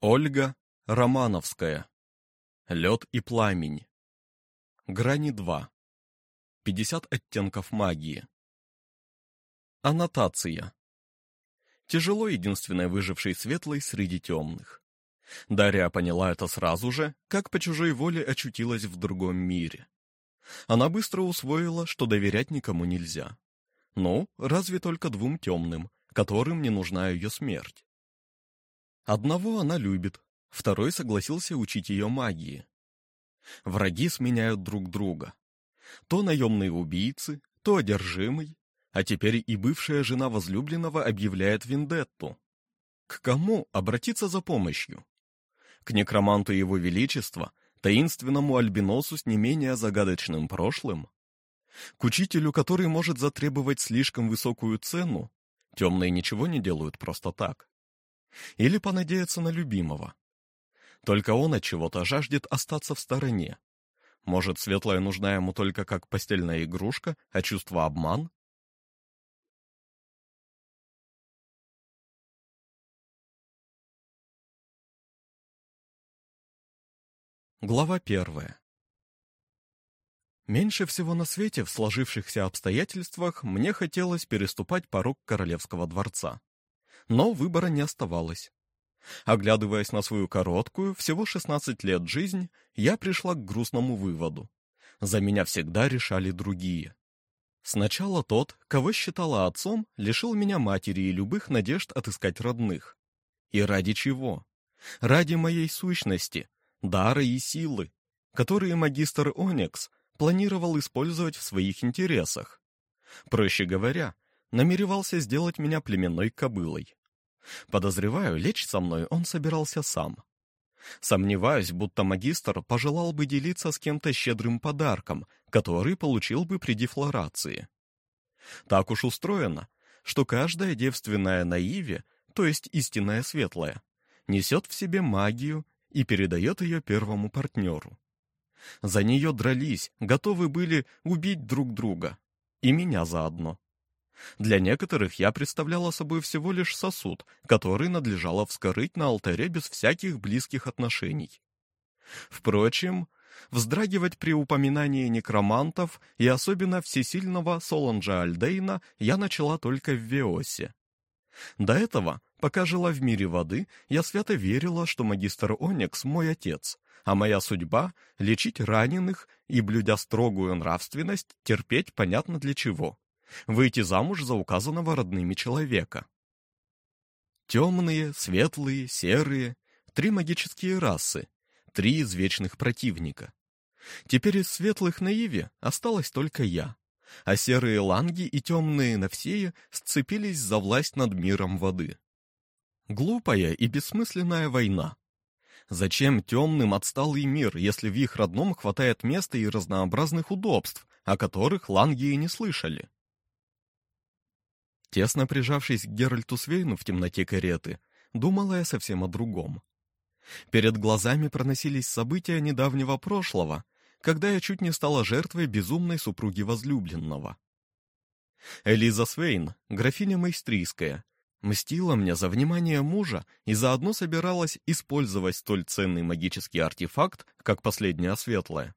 Ольга Романовская. Лед и пламень. Грани 2. 50 оттенков магии. Аннотация. Тяжело единственной выжившей светлой среди темных. Дарья поняла это сразу же, как по чужой воле очутилась в другом мире. Она быстро усвоила, что доверять никому нельзя. Ну, разве только двум темным, которым не нужна ее смерть. Одного она любит, второй согласился учить ее магии. Враги сменяют друг друга. То наемные убийцы, то одержимый, а теперь и бывшая жена возлюбленного объявляет вендетту. К кому обратиться за помощью? К некроманту его величества, таинственному альбиносу с не менее загадочным прошлым? К учителю, который может затребовать слишком высокую цену? Темные ничего не делают просто так. Или понадеяться на любимого. Только он от чего-то жаждет остаться в стороне. Может, светлая нужна ему только как постельная игрушка, а чувство обман? Глава первая. Меньше всего на свете в сложившихся обстоятельствах мне хотелось переступать порог королевского дворца но выбора не оставалось. Оглядываясь на свою короткую, всего 16 лет жизнь, я пришла к грустному выводу. За меня всегда решали другие. Сначала тот, кого считала отцом, лишил меня матери и любых надежд отыскать родных. И ради чего? Ради моей сущности, дара и силы, которые магистр Оникс планировал использовать в своих интересах. Проще говоря, намеревался сделать меня племенной кобылой. Подозреваю, лечь со мной он собирался сам. Сомневаюсь, будто магистр пожелал бы делиться с кем-то щедрым подарком, который получил бы при дефлорации. Так уж устроено, что каждая девственная наиве, то есть истинная светлая, несет в себе магию и передает ее первому партнеру. За нее дрались, готовы были убить друг друга. И меня заодно. Для некоторых я представляла собой всего лишь сосуд, который надлежало вскрыть на алтаре без всяких близких отношений. Впрочем, вздрагивать при упоминании некромантов и особенно всесильного Соланджа Альдейна я начала только в Веосе. До этого, пока жила в мире воды, я свято верила, что магистр Оникс мой отец, а моя судьба — лечить раненых и, блюдя строгую нравственность, терпеть понятно для чего выйти замуж за указанного родными человека. Темные, светлые, серые — три магические расы, три извечных противника. Теперь из светлых на Иве осталась только я, а серые ланги и темные Навсеи сцепились за власть над миром воды. Глупая и бессмысленная война. Зачем темным отсталый мир, если в их родном хватает места и разнообразных удобств, о которых ланги и не слышали? Тесно прижавшись к Геральту Свейну в темноте кареты, думала я совсем о другом. Перед глазами проносились события недавнего прошлого, когда я чуть не стала жертвой безумной супруги возлюбленного. Элиза Свейн, графиня Майстрийская, мстила мне за внимание мужа и заодно собиралась использовать столь ценный магический артефакт, как последняя светлая,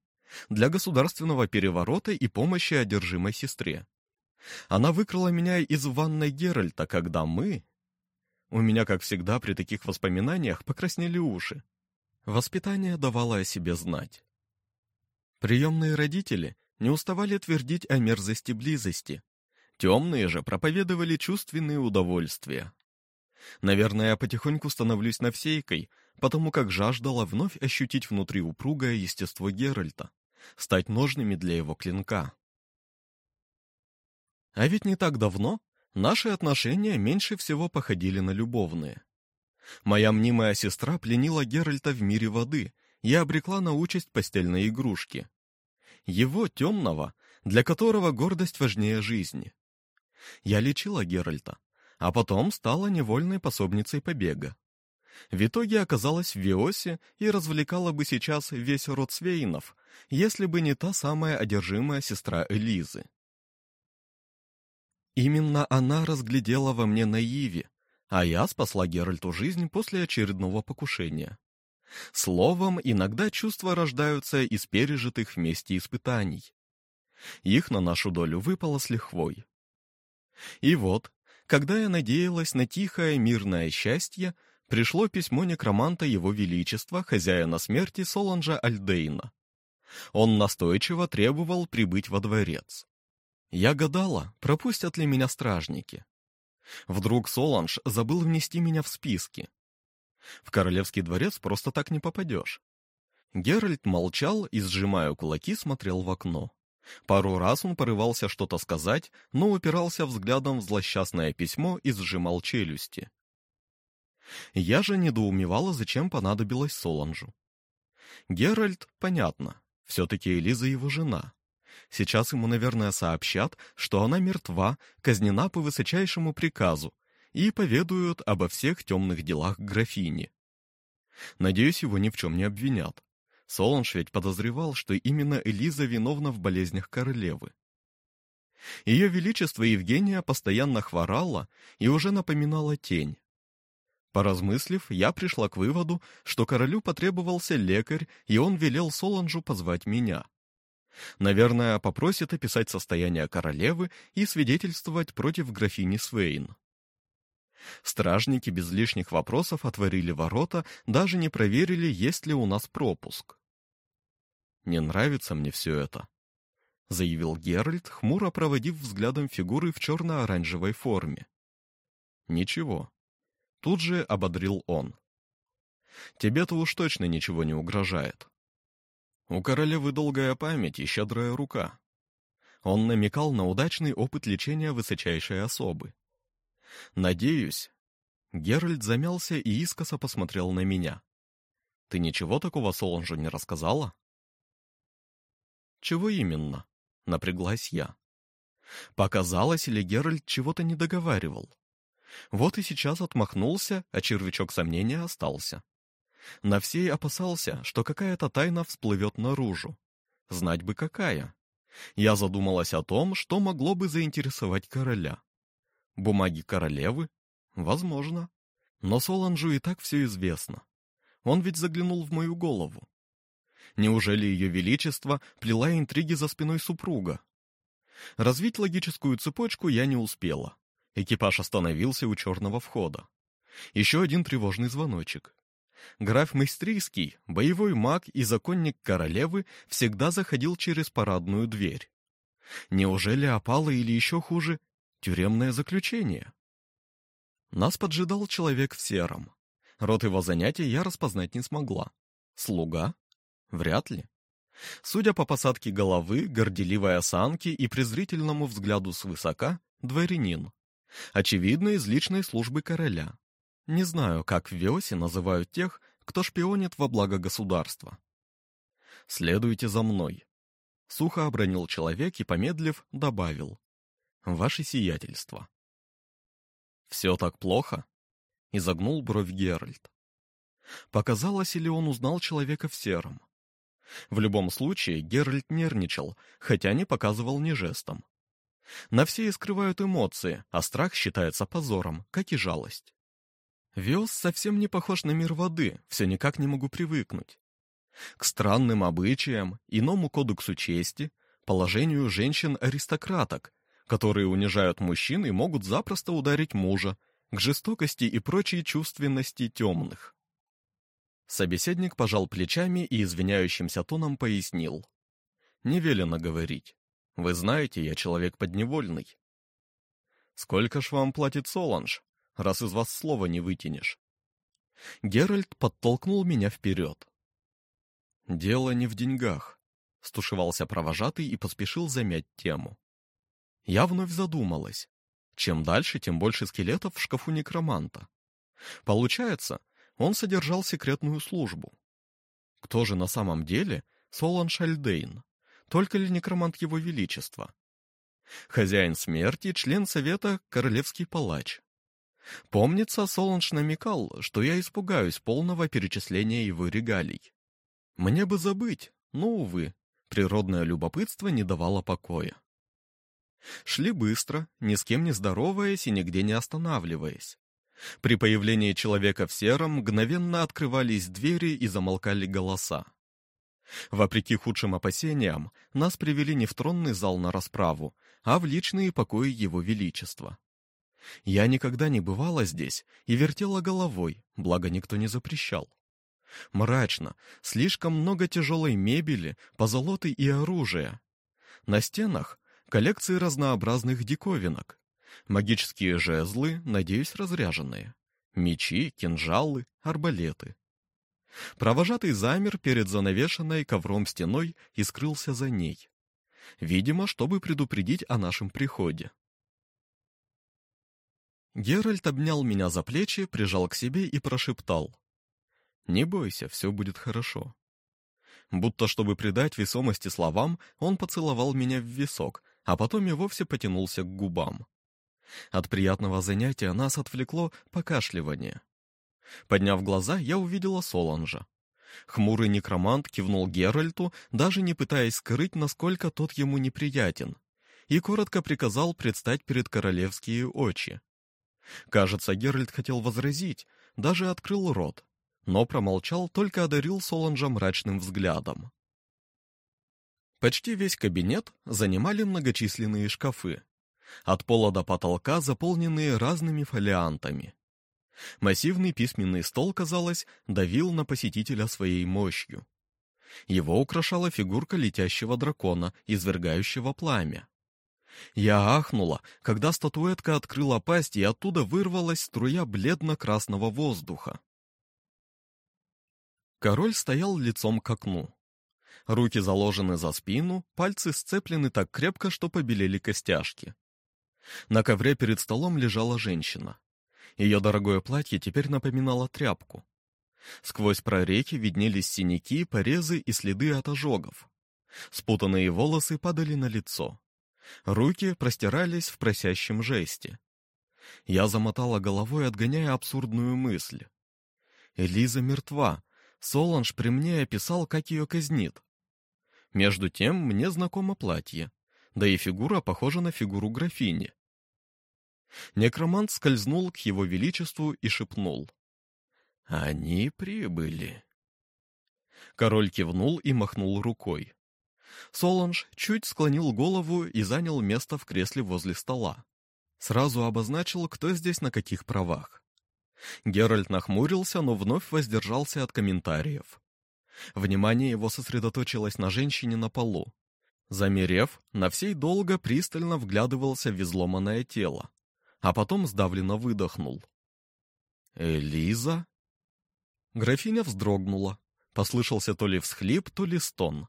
для государственного переворота и помощи одержимой сестре. Она выкрала меня из ванной Геральта, когда мы... У меня, как всегда, при таких воспоминаниях покраснели уши. Воспитание давало о себе знать. Приемные родители не уставали твердить о мерзости близости. Темные же проповедовали чувственные удовольствия. Наверное, я потихоньку становлюсь навсейкой, потому как жаждала вновь ощутить внутри упругое естество Геральта, стать ножными для его клинка. А ведь не так давно наши отношения меньше всего походили на любовные. Моя мнимая сестра пленила Геральта в мире воды и обрекла на участь постельной игрушки. Его темного, для которого гордость важнее жизни. Я лечила Геральта, а потом стала невольной пособницей побега. В итоге оказалась в Виосе и развлекала бы сейчас весь род Свейнов, если бы не та самая одержимая сестра Элизы. Именно она разглядела во мне наиве, а я спасла Геральту жизнь после очередного покушения. Словом, иногда чувства рождаются из пережитых вместе испытаний. Их на нашу долю выпало с лихвой. И вот, когда я надеялась на тихое мирное счастье, пришло письмо некроманта Его Величества, хозяина смерти Соланжа Альдейна. Он настойчиво требовал прибыть во дворец. Я гадала, пропустят ли меня стражники. Вдруг Соланж забыл внести меня в списки. В королевский дворец просто так не попадешь. Геральт молчал и, сжимая кулаки, смотрел в окно. Пару раз он порывался что-то сказать, но упирался взглядом в злосчастное письмо и сжимал челюсти. Я же недоумевала, зачем понадобилось Соланжу. Геральт, понятно, все-таки Элиза его жена. Сейчас ему, наверное, сообщат, что она мертва, казнена по высочайшему приказу, и поведают обо всех темных делах графини. Надеюсь, его ни в чем не обвинят. Солонж ведь подозревал, что именно Элиза виновна в болезнях королевы. Ее Величество Евгения постоянно хворала и уже напоминала тень. Поразмыслив, я пришла к выводу, что королю потребовался лекарь, и он велел Соланжу позвать меня. Наверное, попросит описать состояние королевы и свидетельствовать против графини Свейн. Стражники без лишних вопросов отворили ворота, даже не проверили, есть ли у нас пропуск. «Не нравится мне все это», — заявил Геральт, хмуро проводив взглядом фигуры в черно-оранжевой форме. «Ничего». Тут же ободрил он. «Тебе-то уж точно ничего не угрожает. У королевы долгая память и щедрая рука». Он намекал на удачный опыт лечения высочайшей особы. Надеюсь. Геральт замялся и искоса посмотрел на меня. Ты ничего такого Солонжу не рассказала? Чего именно? Напряглась я. Показалось, или Геральт чего-то не договаривал. Вот и сейчас отмахнулся, а червячок сомнения остался. На всей опасался, что какая-то тайна всплывет наружу. Знать бы какая. Я задумалась о том, что могло бы заинтересовать короля. Бумаги королевы? Возможно. Но Соланжу и так все известно. Он ведь заглянул в мою голову. Неужели ее величество плела интриги за спиной супруга? Развить логическую цепочку я не успела. Экипаж остановился у черного входа. Еще один тревожный звоночек. Граф Мейстрийский, боевой маг и законник королевы, всегда заходил через парадную дверь. Неужели опала или еще хуже, Тюремное заключение. Нас поджидал человек в сером. Род его занятий я распознать не смогла. Слуга? Вряд ли. Судя по посадке головы, горделивой осанке и презрительному взгляду свысока, дворянин. Очевидно, из личной службы короля. Не знаю, как в Веосе называют тех, кто шпионит во благо государства. «Следуйте за мной», — сухо обронил человек и, помедлив, добавил ваше сиятельство». «Все так плохо?» — изогнул бровь Геральт. Показалось, ли он узнал человека в сером. В любом случае, Геральт нервничал, хотя не показывал ни жестом. На все скрывают эмоции, а страх считается позором, как и жалость. Вес совсем не похож на мир воды, все никак не могу привыкнуть. К странным обычаям, иному кодексу чести, положению женщин-аристократок, которые унижают мужчин и могут запросто ударить мужа, к жестокости и прочей чувственности темных. Собеседник пожал плечами и извиняющимся тоном пояснил. «Не велено говорить. Вы знаете, я человек подневольный». «Сколько ж вам платит Соланж, раз из вас слова не вытянешь?» Геральт подтолкнул меня вперед. «Дело не в деньгах», — стушевался провожатый и поспешил замять тему. Я вновь задумалась. Чем дальше, тем больше скелетов в шкафу некроманта. Получается, он содержал секретную службу. Кто же на самом деле Солан Шальдейн? Только ли некромант его величества? Хозяин смерти, член совета, королевский палач. Помнится, Соланж намекал, что я испугаюсь полного перечисления его регалий. Мне бы забыть, но, увы, природное любопытство не давало покоя. Шли быстро, ни с кем не здороваясь и нигде не останавливаясь. При появлении человека в сером мгновенно открывались двери и замолкали голоса. Вопреки худшим опасениям, нас привели не в тронный зал на расправу, а в личные покои Его Величества. Я никогда не бывала здесь и вертела головой, благо никто не запрещал. Мрачно, слишком много тяжелой мебели, позолоты и оружия. На стенах коллекции разнообразных диковинок. Магические жезлы, надеюсь, разряженные. Мечи, кинжалы, арбалеты. Провожатый замер перед занавешенной ковром стеной и скрылся за ней. Видимо, чтобы предупредить о нашем приходе. Геральт обнял меня за плечи, прижал к себе и прошептал. «Не бойся, все будет хорошо». Будто чтобы придать весомости словам, он поцеловал меня в висок, а потом и вовсе потянулся к губам. От приятного занятия нас отвлекло покашливание. Подняв глаза, я увидела Соланжа. Хмурый некромант кивнул Геральту, даже не пытаясь скрыть, насколько тот ему неприятен, и коротко приказал предстать перед королевские очи. Кажется, Геральт хотел возразить, даже открыл рот, но промолчал, только одарил Соланжа мрачным взглядом. Почти весь кабинет занимали многочисленные шкафы, от пола до потолка заполненные разными фолиантами. Массивный письменный стол, казалось, давил на посетителя своей мощью. Его украшала фигурка летящего дракона, извергающего пламя. Я ахнула, когда статуэтка открыла пасть, и оттуда вырвалась струя бледно-красного воздуха. Король стоял лицом к окну. Руки заложены за спину, пальцы сцеплены так крепко, что побелели костяшки. На ковре перед столом лежала женщина. Ее дорогое платье теперь напоминало тряпку. Сквозь прореки виднелись синяки, порезы и следы от ожогов. Спутанные волосы падали на лицо. Руки простирались в просящем жесте. Я замотала головой, отгоняя абсурдную мысль. Элиза мертва. Соланж при мне описал, как ее казнит. Между тем, мне знакомо платье, да и фигура похожа на фигуру графини. Некромант скользнул к его величеству и шепнул. «Они прибыли». Король кивнул и махнул рукой. Соланж чуть склонил голову и занял место в кресле возле стола. Сразу обозначил, кто здесь на каких правах. Геральт нахмурился, но вновь воздержался от комментариев. Внимание его сосредоточилось на женщине на полу. Замерев, на всей долго пристально вглядывался в изломанное тело а потом сдавленно выдохнул. «Элиза?» Графиня вздрогнула. Послышался то ли всхлип, то ли стон.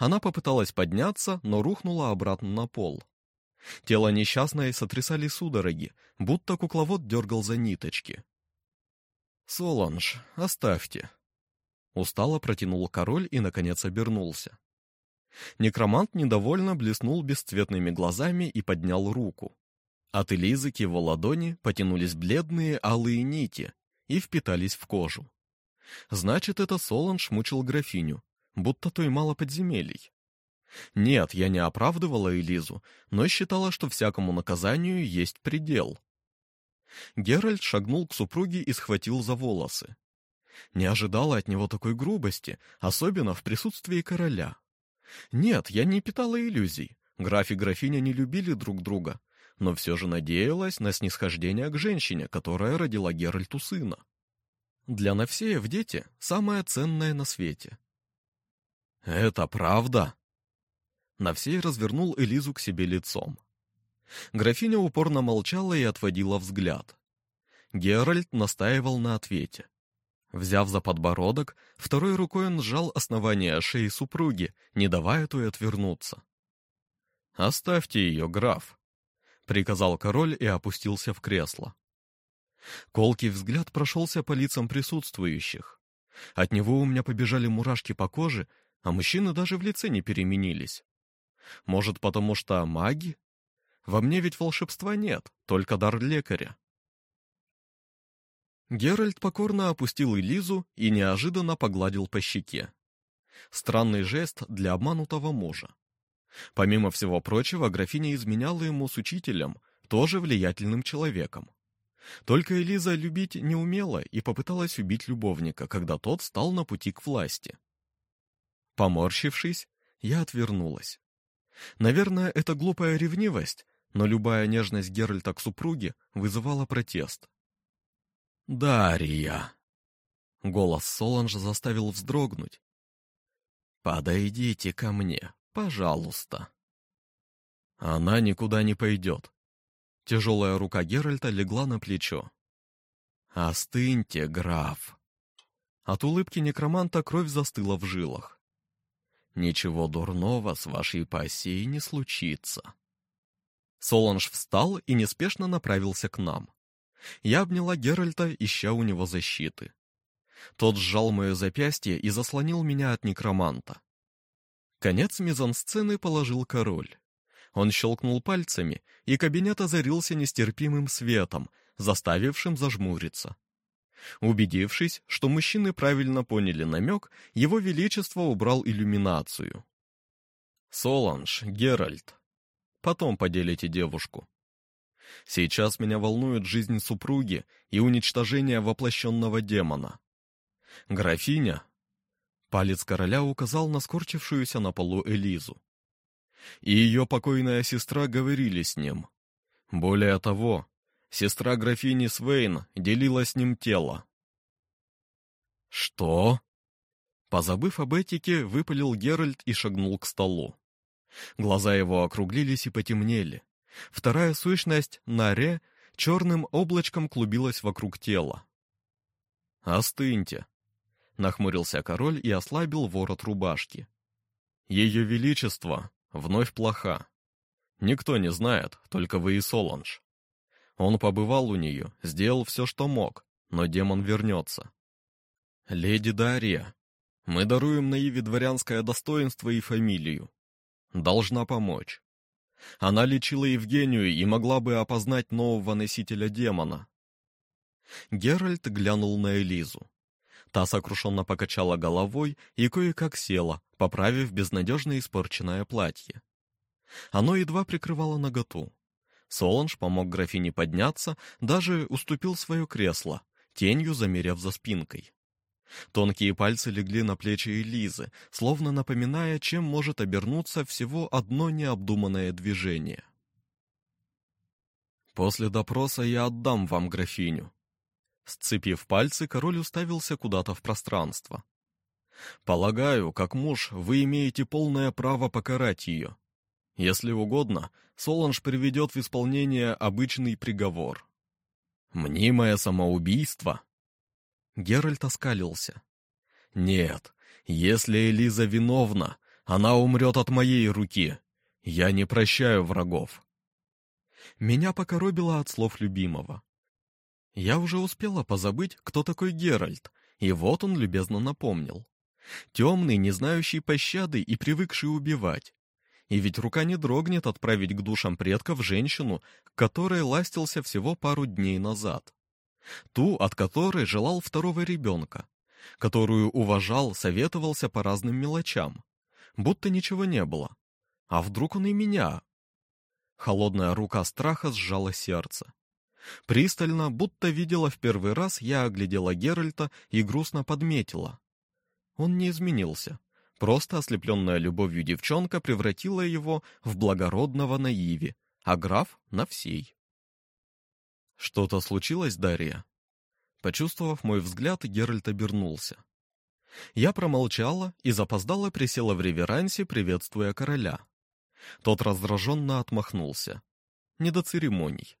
Она попыталась подняться, но рухнула обратно на пол. Тело несчастное сотрясали судороги, будто кукловод дергал за ниточки. «Соланж, оставьте». Устало протянул король и, наконец, обернулся. Некромант недовольно блеснул бесцветными глазами и поднял руку. От Элизы к его ладони потянулись бледные алые нити и впитались в кожу. Значит, это Соланж мучил графиню, будто той мало подземелий. Нет, я не оправдывала Элизу, но считала, что всякому наказанию есть предел. Геральт шагнул к супруге и схватил за волосы. Не ожидала от него такой грубости, особенно в присутствии короля. Нет, я не питала иллюзий. Граф и графиня не любили друг друга, но все же надеялась на снисхождение к женщине, которая родила Геральту сына. Для Навсеев дети — самое ценное на свете. «Это правда?» Навсей развернул Элизу к себе лицом. Графиня упорно молчала и отводила взгляд. Геральт настаивал на ответе. Взяв за подбородок, второй рукой он сжал основание шеи супруги, не давая той отвернуться. «Оставьте ее, граф», приказал король и опустился в кресло. Колкий взгляд прошелся по лицам присутствующих. От него у меня побежали мурашки по коже, а мужчины даже в лице не переменились. Может, потому что маги? Во мне ведь волшебства нет, только дар лекаря. Геральт покорно опустил Элизу и неожиданно погладил по щеке. Странный жест для обманутого мужа. Помимо всего прочего, графиня изменяла ему с учителем, тоже влиятельным человеком. Только Элиза любить не умела и попыталась убить любовника, когда тот стал на пути к власти. Поморщившись, я отвернулась. Наверное, это глупая ревнивость, но любая нежность Геральта к супруге вызывала протест. «Дарья!» Голос Соланж заставил вздрогнуть. «Подойдите ко мне, пожалуйста». Она никуда не пойдет. Тяжелая рука Геральта легла на плечо. «Остыньте, граф!» От улыбки некроманта кровь застыла в жилах. «Ничего дурного с вашей пассией не случится». Соланж встал и неспешно направился к нам. Я обняла Геральта, ища у него защиты. Тот сжал мое запястье и заслонил меня от некроманта. Конец мизансцены положил король. Он щелкнул пальцами, и кабинет озарился нестерпимым светом, заставившим зажмуриться. Убедившись, что мужчины правильно поняли намек, его величество убрал иллюминацию. «Соланж, Геральт, потом поделите девушку. Сейчас меня волнует жизнь супруги и уничтожение воплощенного демона. Графиня...» Палец короля указал на скорчившуюся на полу Элизу и ее покойная сестра говорили с ним. Более того, сестра графини Свейн делила с ним тело. «Что?» Позабыв об этике, выпалил Геральт и шагнул к столу. Глаза его округлились и потемнели. Вторая сущность, Наре, черным облачком клубилась вокруг тела. «Остыньте», — нахмурился король и ослабил ворот рубашки. «Ее Величество вновь плоха. Никто не знает, только вы и Соланж. Он побывал у нее, сделал все, что мог, но демон вернется. Леди Дарья, мы даруем Наиве дворянское достоинство и фамилию. Должна помочь. Она лечила Евгению и могла бы опознать нового носителя демона. Геральт глянул на Элизу. Та сокрушенно покачала головой и кое-как села, поправив безнадежно испорченное платье. Оно едва прикрывало наготу. Соланж помог графине подняться, даже уступил свое кресло, тенью замеряв за спинкой. Тонкие пальцы легли на плечи Элизы, словно напоминая, чем может обернуться всего одно необдуманное движение. «После допроса я отдам вам графиню», Сцепив пальцы, король уставился куда-то в пространство. «Полагаю, как муж, вы имеете полное право покарать ее. Если угодно, Соланж приведет в исполнение обычный приговор». «Мнимое самоубийство?» Геральт оскалился. «Нет, если Элиза виновна, она умрет от моей руки. Я не прощаю врагов». Меня покоробило от слов любимого. Я уже успела позабыть, кто такой Геральт, и вот он любезно напомнил. Темный, не знающий пощады и привыкший убивать. И ведь рука не дрогнет отправить к душам предков женщину, которой ластился всего пару дней назад. Ту, от которой желал второго ребенка, которую уважал, советовался по разным мелочам. Будто ничего не было. А вдруг он и меня? Холодная рука страха сжала сердце. Пристально, будто видела в первый раз, я оглядела Геральта и грустно подметила. Он не изменился. Просто ослепленная любовью девчонка превратила его в благородного наиви, а граф — на всей. «Что-то случилось, Дарья?» Почувствовав мой взгляд, Геральт обернулся. Я промолчала и запоздала присела в реверансе, приветствуя короля. Тот раздраженно отмахнулся. Не до церемоний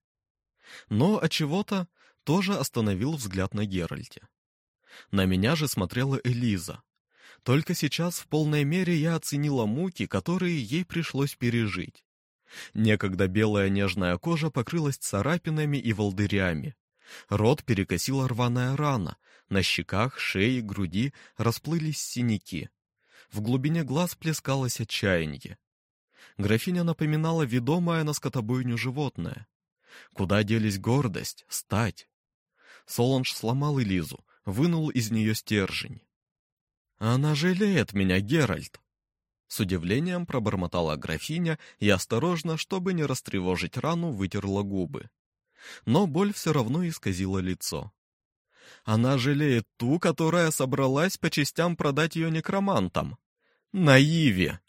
но от чего-то тоже остановил взгляд на Геральте. На меня же смотрела Элиза. Только сейчас в полной мере я оценила муки, которые ей пришлось пережить. Некогда белая нежная кожа покрылась царапинами и волдырями. Рот перекосила рваная рана, на щеках, шее, груди расплылись синяки. В глубине глаз плескалось отчаяние. Графиня напоминала ведомое на скотобойню животное. Куда делись гордость, стать? Соланж сломал Элизу, вынул из нее стержень. «Она жалеет меня, Геральт!» С удивлением пробормотала графиня и осторожно, чтобы не растревожить рану, вытерла губы. Но боль все равно исказила лицо. Она жалеет ту, которая собралась по частям продать ее некромантам. Наиве!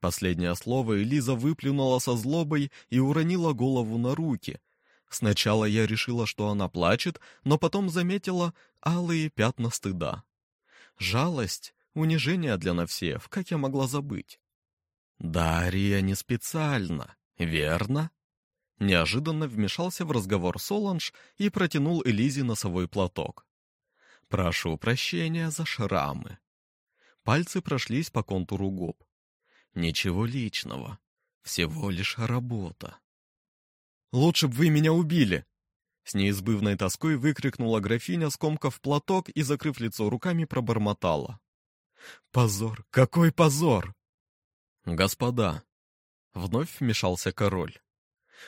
Последнее слово Элиза выплюнула со злобой и уронила голову на руки. Сначала я решила, что она плачет, но потом заметила алые пятна стыда. Жалость, унижение для Навсеев, как я могла забыть? Дарья не специально, верно? Неожиданно вмешался в разговор Соланж и протянул Элизе носовой платок. «Прошу прощения за шрамы». Пальцы прошлись по контуру губ. «Ничего личного. Всего лишь работа». «Лучше бы вы меня убили!» С неизбывной тоской выкрикнула графиня, скомкав платок и, закрыв лицо руками, пробормотала. «Позор! Какой позор!» «Господа!» Вновь вмешался король.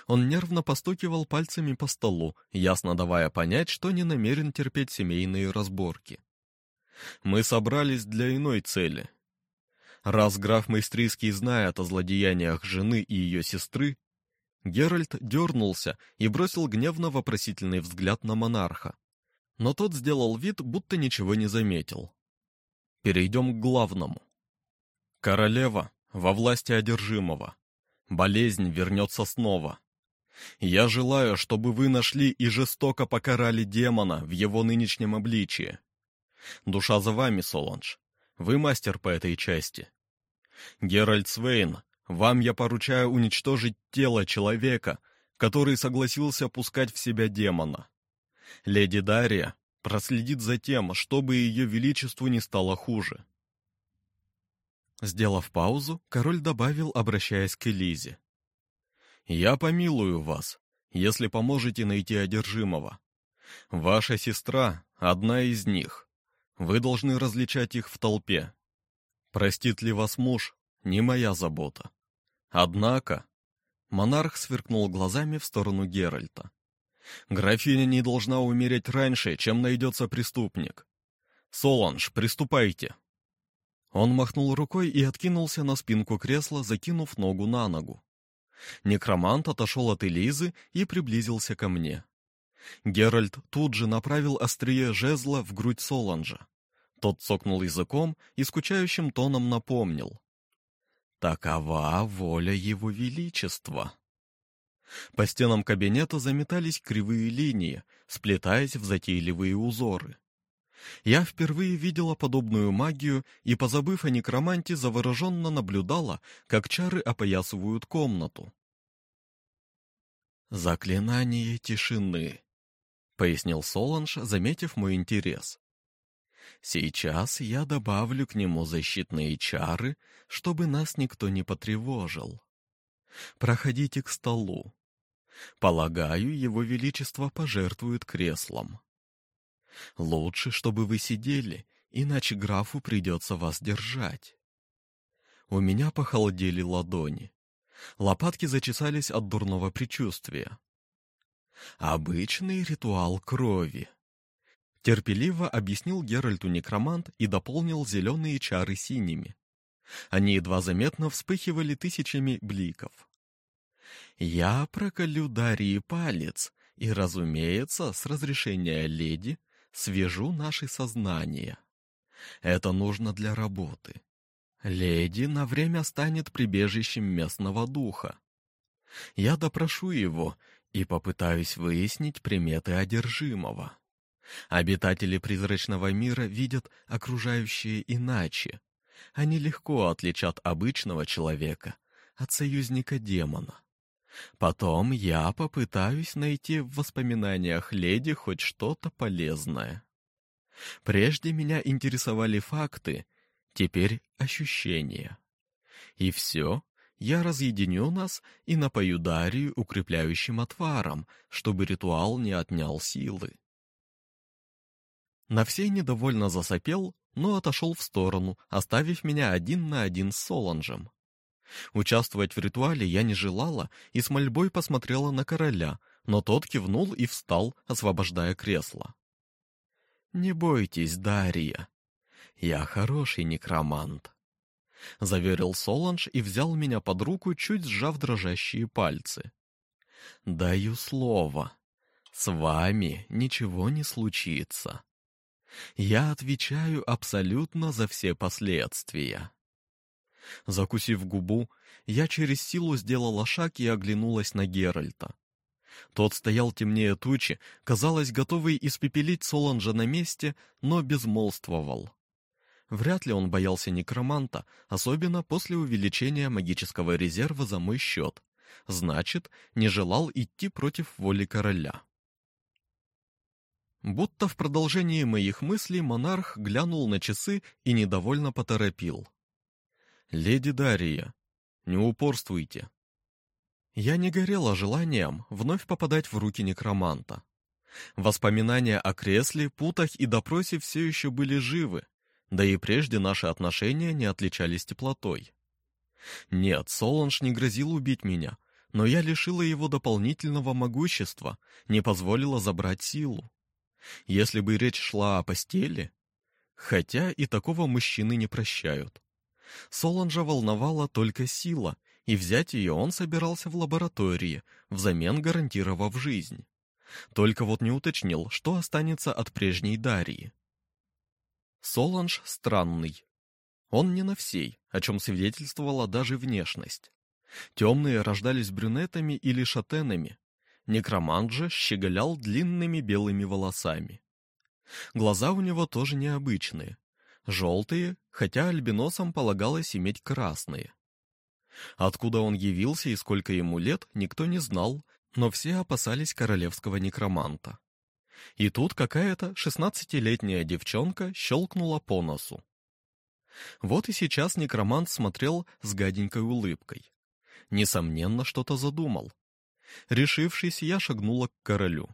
Он нервно постукивал пальцами по столу, ясно давая понять, что не намерен терпеть семейные разборки. «Мы собрались для иной цели. Раз граф Майстрийский знает о злодеяниях жены и ее сестры, Геральт дернулся и бросил гневно-вопросительный взгляд на монарха. Но тот сделал вид, будто ничего не заметил. Перейдем к главному. Королева во власти одержимого. Болезнь вернется снова. Я желаю, чтобы вы нашли и жестоко покарали демона в его нынешнем обличии. Душа за вами, Соланж. Вы мастер по этой части. Геральт Свейн, вам я поручаю уничтожить тело человека, который согласился пускать в себя демона. Леди Дарья проследит за тем, чтобы ее величеству не стало хуже. Сделав паузу, король добавил, обращаясь к Элизе. «Я помилую вас, если поможете найти одержимого. Ваша сестра — одна из них. Вы должны различать их в толпе. Простит ли вас муж, не моя забота. Однако...» Монарх сверкнул глазами в сторону Геральта. «Графиня не должна умереть раньше, чем найдется преступник. Соланж, приступайте!» Он махнул рукой и откинулся на спинку кресла, закинув ногу на ногу. Некромант отошел от Элизы и приблизился ко мне. Геральт тут же направил острие жезла в грудь Соланжа. Тот цокнул языком и скучающим тоном напомнил. «Такова воля его величества». По стенам кабинета заметались кривые линии, сплетаясь в затейливые узоры. Я впервые видела подобную магию и, позабыв о некроманте, завороженно наблюдала, как чары опоясывают комнату. «Заклинание тишины», — пояснил Соланж, заметив мой интерес. «Сейчас я добавлю к нему защитные чары, чтобы нас никто не потревожил. Проходите к столу. Полагаю, его величество пожертвует креслом». Лучше, чтобы вы сидели, иначе графу придется вас держать. У меня похолодели ладони. Лопатки зачесались от дурного предчувствия. Обычный ритуал крови. Терпеливо объяснил Геральту некромант и дополнил зеленые чары синими. Они едва заметно вспыхивали тысячами бликов. «Я проколю Дарьи палец, и, разумеется, с разрешения леди, свяжу наши сознания. Это нужно для работы. Леди на время станет прибежищем местного духа. Я допрошу его и попытаюсь выяснить приметы одержимого. Обитатели призрачного мира видят окружающее иначе. Они легко отличат обычного человека от союзника демона. Потом я попытаюсь найти в воспоминаниях леди хоть что-то полезное. Прежде меня интересовали факты, теперь ощущения. И все, я разъединю нас и напою Дарью укрепляющим отваром, чтобы ритуал не отнял силы. Навсей недовольно засопел, но отошел в сторону, оставив меня один на один с Соланжем. Участвовать в ритуале я не желала и с мольбой посмотрела на короля, но тот кивнул и встал, освобождая кресло. «Не бойтесь, Дарья. Я хороший некромант», — заверил Соланж и взял меня под руку, чуть сжав дрожащие пальцы. «Даю слово, С вами ничего не случится. Я отвечаю абсолютно за все последствия. Закусив губу, я через силу сделала шаг и оглянулась на Геральта. Тот стоял темнее тучи, казалось, готовый испепелить Соланжа на месте, но безмолвствовал. Вряд ли он боялся некроманта, особенно после увеличения магического резерва за мой счет. Значит, не желал идти против воли короля. Будто в продолжении моих мыслей монарх глянул на часы и недовольно поторопил. «Леди Дария, не упорствуйте». Я не горела желанием вновь попадать в руки некроманта. Воспоминания о кресле, путах и допросе все еще были живы, да и прежде наши отношения не отличались теплотой. Нет, Соланж не грозил убить меня, но я лишила его дополнительного могущества, не позволила забрать силу. Если бы речь шла о постели, хотя и такого мужчины не прощают. Соланжа волновала только сила, и взять ее он собирался в лаборатории, взамен гарантировав жизнь. Только вот не уточнил, что останется от прежней Дарьи. Соланж странный. Он не на всей, о чем свидетельствовала даже внешность. Темные рождались брюнетами или шатенами. Некромант же щеголял длинными белыми волосами. Глаза у него тоже необычные. Желтые, хотя альбиносам полагалось иметь красные. Откуда он явился и сколько ему лет, никто не знал, но все опасались королевского некроманта. И тут какая-то шестнадцатилетняя девчонка щелкнула по носу. Вот и сейчас некромант смотрел с гаденькой улыбкой. Несомненно, что-то задумал. Решившись, я шагнула к королю.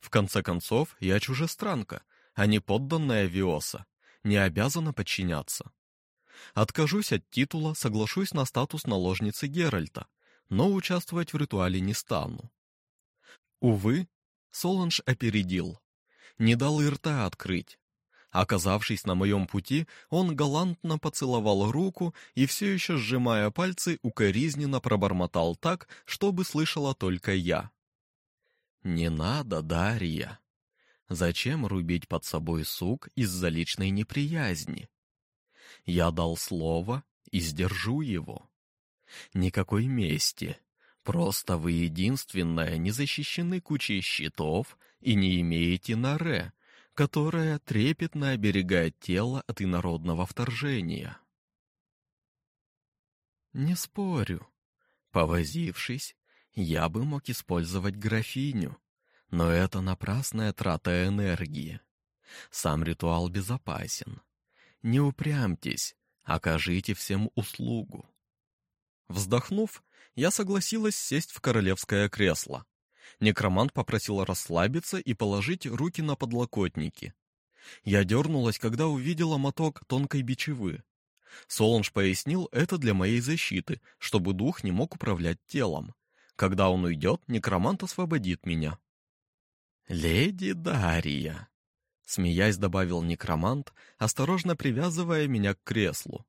В конце концов, я чужестранка, а не подданная Виоса, не обязана подчиняться. Откажусь от титула, соглашусь на статус наложницы Геральта, но участвовать в ритуале не стану. Увы, Соланж опередил. Не дал и рта открыть. Оказавшись на моем пути, он галантно поцеловал руку и все еще сжимая пальцы, укоризненно пробормотал так, чтобы слышала только я. «Не надо, Дарья. Зачем рубить под собой сук из-за личной неприязни? Я дал слово и сдержу его. Никакой мести, Просто вы единственная не защищены кучей щитов и не имеете наре, которая трепетно оберегает тело от инородного вторжения. Не спорю. Повозившись, я бы мог использовать графиню, но это напрасная трата энергии. Сам ритуал безопасен. Не упрямьтесь, окажите всем услугу. Вздохнув, я согласилась сесть в королевское кресло. Некромант попросил расслабиться и положить руки на подлокотники. Я дернулась, когда увидела моток тонкой бичевы. Солонж пояснил это для моей защиты, чтобы дух не мог управлять телом. Когда он уйдет, некромант освободит меня. «Леди Дария», — смеясь добавил некромант, осторожно привязывая меня к креслу.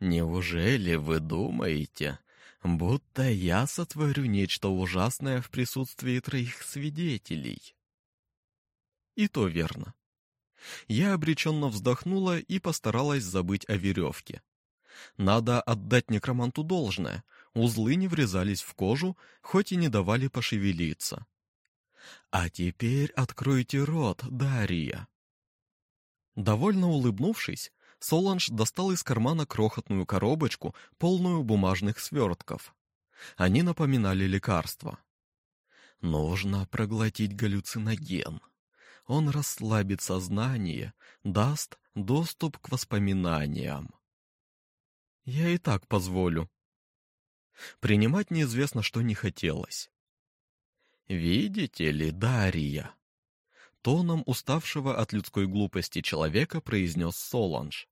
«Неужели вы думаете, будто я сотворю нечто ужасное в присутствии троих свидетелей. И то верно. Я обреченно вздохнула и постаралась забыть о веревке. Надо отдать некроманту должное, узлы не врезались в кожу, хоть и не давали пошевелиться. «А теперь откройте рот, Дарья!» Довольно улыбнувшись, Соланж достал из кармана крохотную коробочку, полную бумажных свертков. Они напоминали лекарства. Нужно проглотить галлюциноген. Он расслабит сознание, даст доступ к воспоминаниям. Я и так позволю. Принимать неизвестно что не хотелось. Видите ли, Дарья? Тоном уставшего от людской глупости человека произнес Соланж.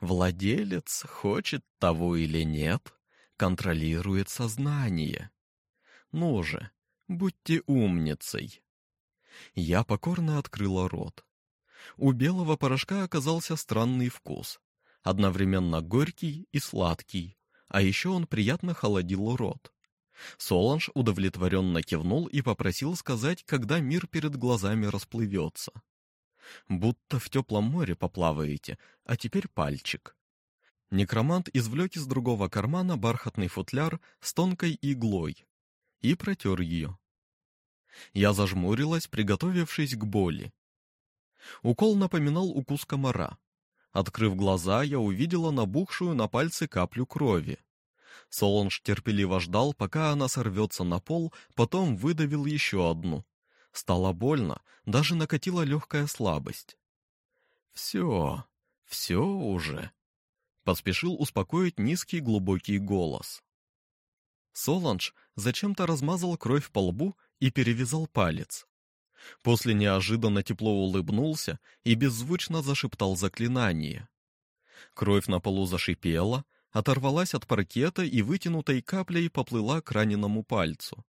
Владелец, хочет того или нет, контролирует сознание. Ну же, будьте умницей. Я покорно открыла рот. У белого порошка оказался странный вкус, одновременно горький и сладкий, а еще он приятно холодил рот. Соланж удовлетворенно кивнул и попросил сказать, когда мир перед глазами расплывется. Будто в теплом море поплаваете, а теперь пальчик. Некромант извлек из другого кармана бархатный футляр с тонкой иглой и протер ее. Я зажмурилась, приготовившись к боли. Укол напоминал укус комара. Открыв глаза, я увидела набухшую на пальце каплю крови. Солонж терпеливо ждал, пока она сорвется на пол, потом выдавил еще одну. Стало больно, даже накатила легкая слабость. «Все, все уже», — поспешил успокоить низкий глубокий голос. Соланж зачем-то размазал кровь по лбу и перевязал палец. После неожиданно тепло улыбнулся и беззвучно зашептал заклинание. Кровь на полу зашипела, оторвалась от паркета и вытянутой каплей поплыла к раненому пальцу.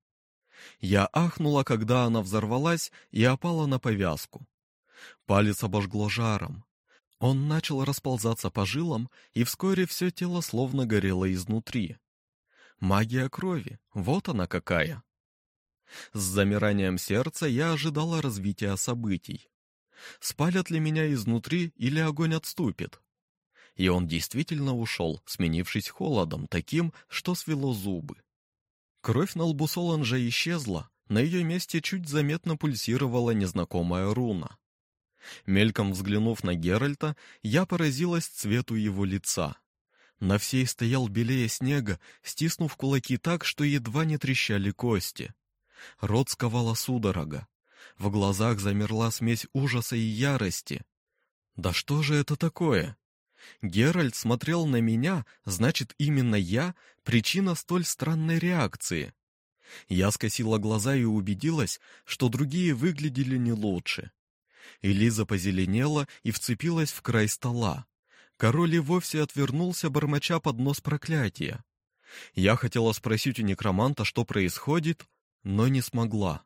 Я ахнула, когда она взорвалась и опала на повязку. Палец обожгло жаром. Он начал расползаться по жилам, и вскоре все тело словно горело изнутри. Магия крови, вот она какая. С замиранием сердца я ожидала развития событий. Спалят ли меня изнутри или огонь отступит? И он действительно ушел, сменившись холодом, таким, что свело зубы. Кровь на лбу Соланжа исчезла, на ее месте чуть заметно пульсировала незнакомая руна. Мельком взглянув на Геральта, я поразилась цвету его лица. На всей стоял белее снега, стиснув кулаки так, что едва не трещали кости. Рот сковала судорога. В глазах замерла смесь ужаса и ярости. Да что же это такое? Геральт смотрел на меня, значит, именно я причина столь странной реакции. Я скосила глаза и убедилась, что другие выглядели не лучше. Элиза позеленела и вцепилась в край стола. Король и вовсе отвернулся, бормоча под нос проклятия. Я хотела спросить у некроманта, что происходит, но не смогла.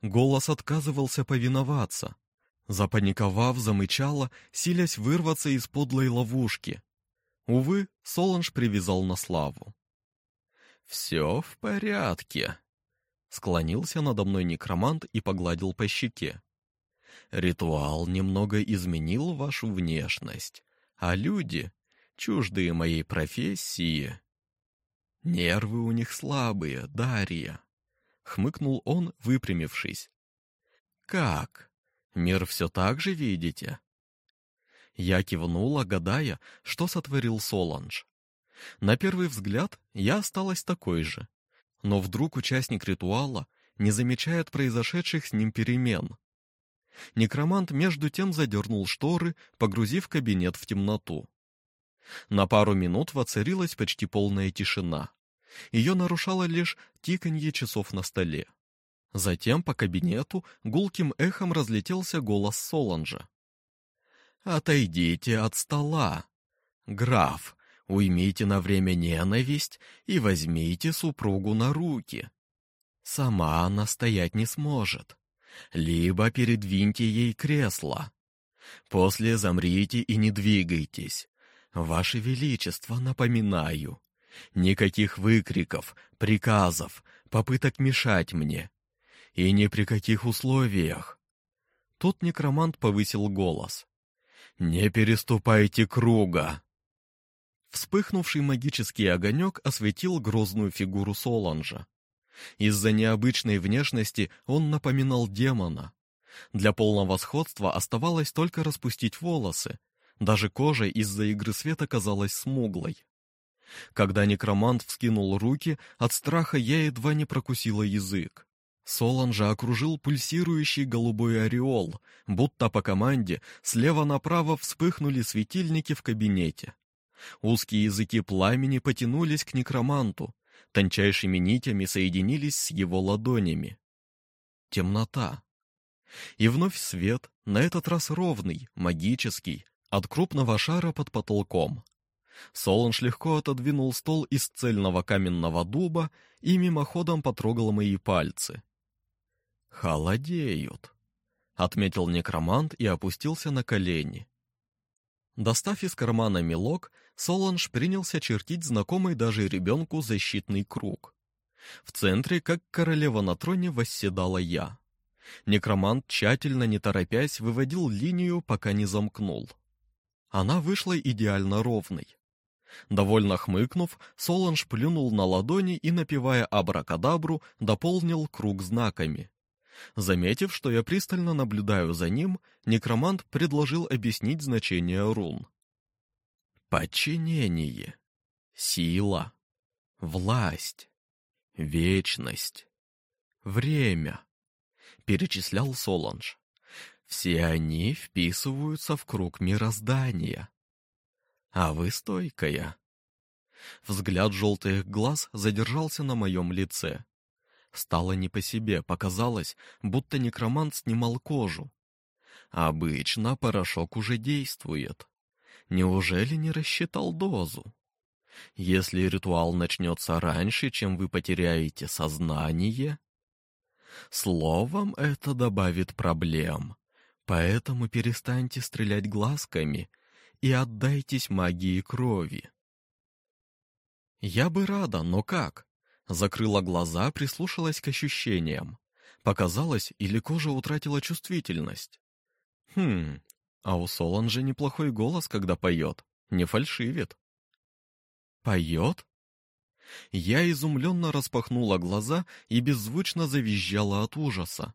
Голос отказывался повиноваться. Запаниковав, замычала, силясь вырваться из подлой ловушки. Увы, Соланж привязал на славу. «Все в порядке», — склонился надо мной некромант и погладил по щеке. «Ритуал немного изменил вашу внешность, а люди, чуждые моей профессии...» «Нервы у них слабые, Дарья», — хмыкнул он, выпрямившись. «Как? Мир все так же видите?» Я кивнула, гадая, что сотворил Соланж. На первый взгляд я осталась такой же, но вдруг участник ритуала не замечает произошедших с ним перемен. Некромант между тем задернул шторы, погрузив кабинет в темноту. На пару минут воцарилась почти полная тишина. Ее нарушало лишь тиканье часов на столе. Затем по кабинету гулким эхом разлетелся голос Соланжа. «Отойдите от стола. Граф, уймите на время ненависть и возьмите супругу на руки. Сама она стоять не сможет. Либо передвиньте ей кресло. После замрите и не двигайтесь. Ваше Величество, напоминаю, Никаких выкриков, приказов, попыток мешать мне. И ни при каких условиях. Тут некромант повысил голос. «Не переступайте круга!» Вспыхнувший магический огонек осветил грозную фигуру Соланжа. Из-за необычной внешности он напоминал демона. Для полного сходства оставалось только распустить волосы. Даже кожа из-за игры света казалась смуглой. Когда некромант вскинул руки, от страха я едва не прокусила язык. Солон же окружил пульсирующий голубой ореол, будто по команде слева направо вспыхнули светильники в кабинете. Узкие языки пламени потянулись к некроманту, тончайшими нитями соединились с его ладонями. Темнота. И вновь свет, на этот раз ровный, магический, от крупного шара под потолком. Солонж легко отодвинул стол из цельного каменного дуба и мимоходом потрогал мои пальцы. «Холодеют», — отметил некромант и опустился на колени. Достав из кармана мелок, Соланж принялся чертить знакомый даже ребенку защитный круг. В центре, как королева на троне, восседала я. Некромант, тщательно не торопясь, выводил линию, пока не замкнул. Она вышла идеально ровной. Довольно хмыкнув, Соланж плюнул на ладони и, напевая абракадабру, дополнил круг знаками. Заметив, что я пристально наблюдаю за ним, некромант предложил объяснить значение рун. Подчинение, сила, власть, вечность, время, перечислял Соланж. Все они вписываются в круг мироздания. А вы стойкая. Взгляд желтых глаз задержался на моем лице. Стало не по себе, показалось, будто некромант снимал кожу. Обычно порошок уже действует. Неужели не рассчитал дозу? Если ритуал начнется раньше, чем вы потеряете сознание, словом, это добавит проблем. Поэтому перестаньте стрелять глазками и отдайтесь магии крови. Я бы рада, но как? Закрыла глаза, прислушалась к ощущениям. Показалось, или кожа утратила чувствительность. Хм, а у Соланжа неплохой голос, когда поет, не фальшивит. Поет? Я изумленно распахнула глаза и беззвучно завизжала от ужаса.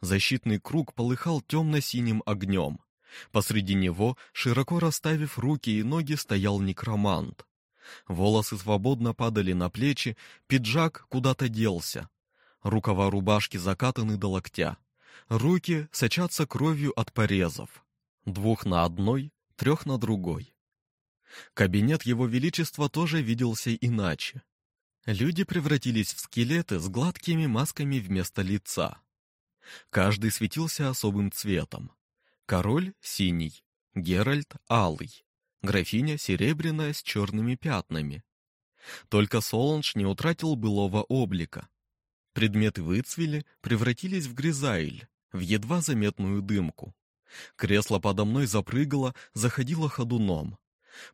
Защитный круг полыхал темно-синим огнем. Посреди него, широко расставив руки и ноги, стоял некромант. Волосы свободно падали на плечи, пиджак куда-то делся. Рукава рубашки закатаны до локтя. Руки сочатся кровью от порезов. Двух на одной, трех на другой. Кабинет его величества тоже виделся иначе. Люди превратились в скелеты с гладкими масками вместо лица. Каждый светился особым цветом. Король — синий, Геральт — алый, графиня — серебряная с черными пятнами. Только Соланж не утратил былого облика. Предметы выцвели, превратились в гризаиль, в едва заметную дымку. Кресло подо мной запрыгало, заходило ходуном.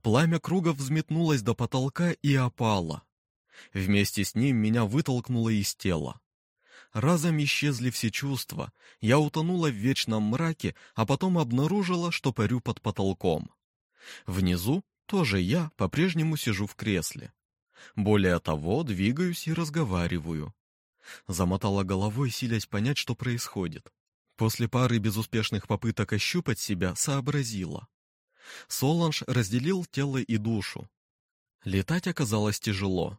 Пламя круга взметнулось до потолка и опало. Вместе с ним меня вытолкнуло из тела. Разом исчезли все чувства. Я утонула в вечном мраке, а потом обнаружила, что парю под потолком. Внизу тоже я по-прежнему сижу в кресле. Более того, двигаюсь и разговариваю. Замотала головой, силясь понять, что происходит. После пары безуспешных попыток ощупать себя, сообразила. Соланж разделил тело и душу. Летать оказалось тяжело.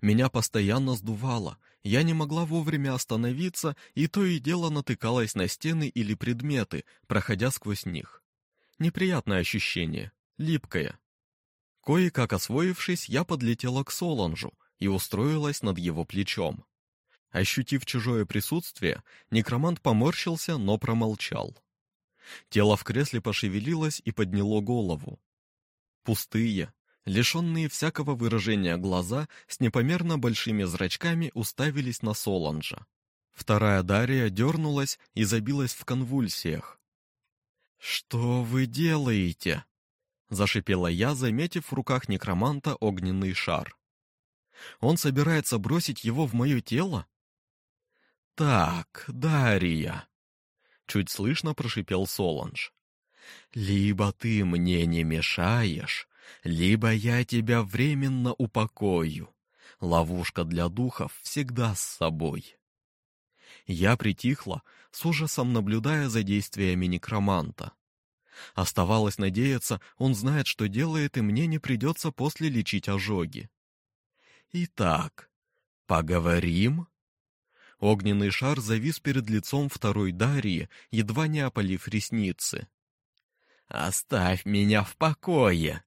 Меня постоянно сдувало, я не могла вовремя остановиться, и то и дело натыкалась на стены или предметы, проходя сквозь них. Неприятное ощущение, липкое. Кое-как освоившись, я подлетела к Соланжу и устроилась над его плечом. Ощутив чужое присутствие, некромант поморщился, но промолчал. Тело в кресле пошевелилось и подняло голову. Пустые, лишенные всякого выражения глаза с непомерно большими зрачками уставились на Соланжа. Вторая Дария дернулась и забилась в конвульсиях. «Что вы делаете?» — зашипела я, заметив в руках некроманта огненный шар. «Он собирается бросить его в мое тело?» «Так, Дария!» — чуть слышно прошипел Соланж. «Либо ты мне не мешаешь, либо я тебя временно упокою. Ловушка для духов всегда с собой». Я притихла, с ужасом наблюдая за действиями некроманта. Оставалось надеяться, он знает, что делает, и мне не придется после лечить ожоги. «Итак, поговорим?» Огненный шар завис перед лицом второй Дарьи, едва не опалив ресницы. «Оставь меня в покое!»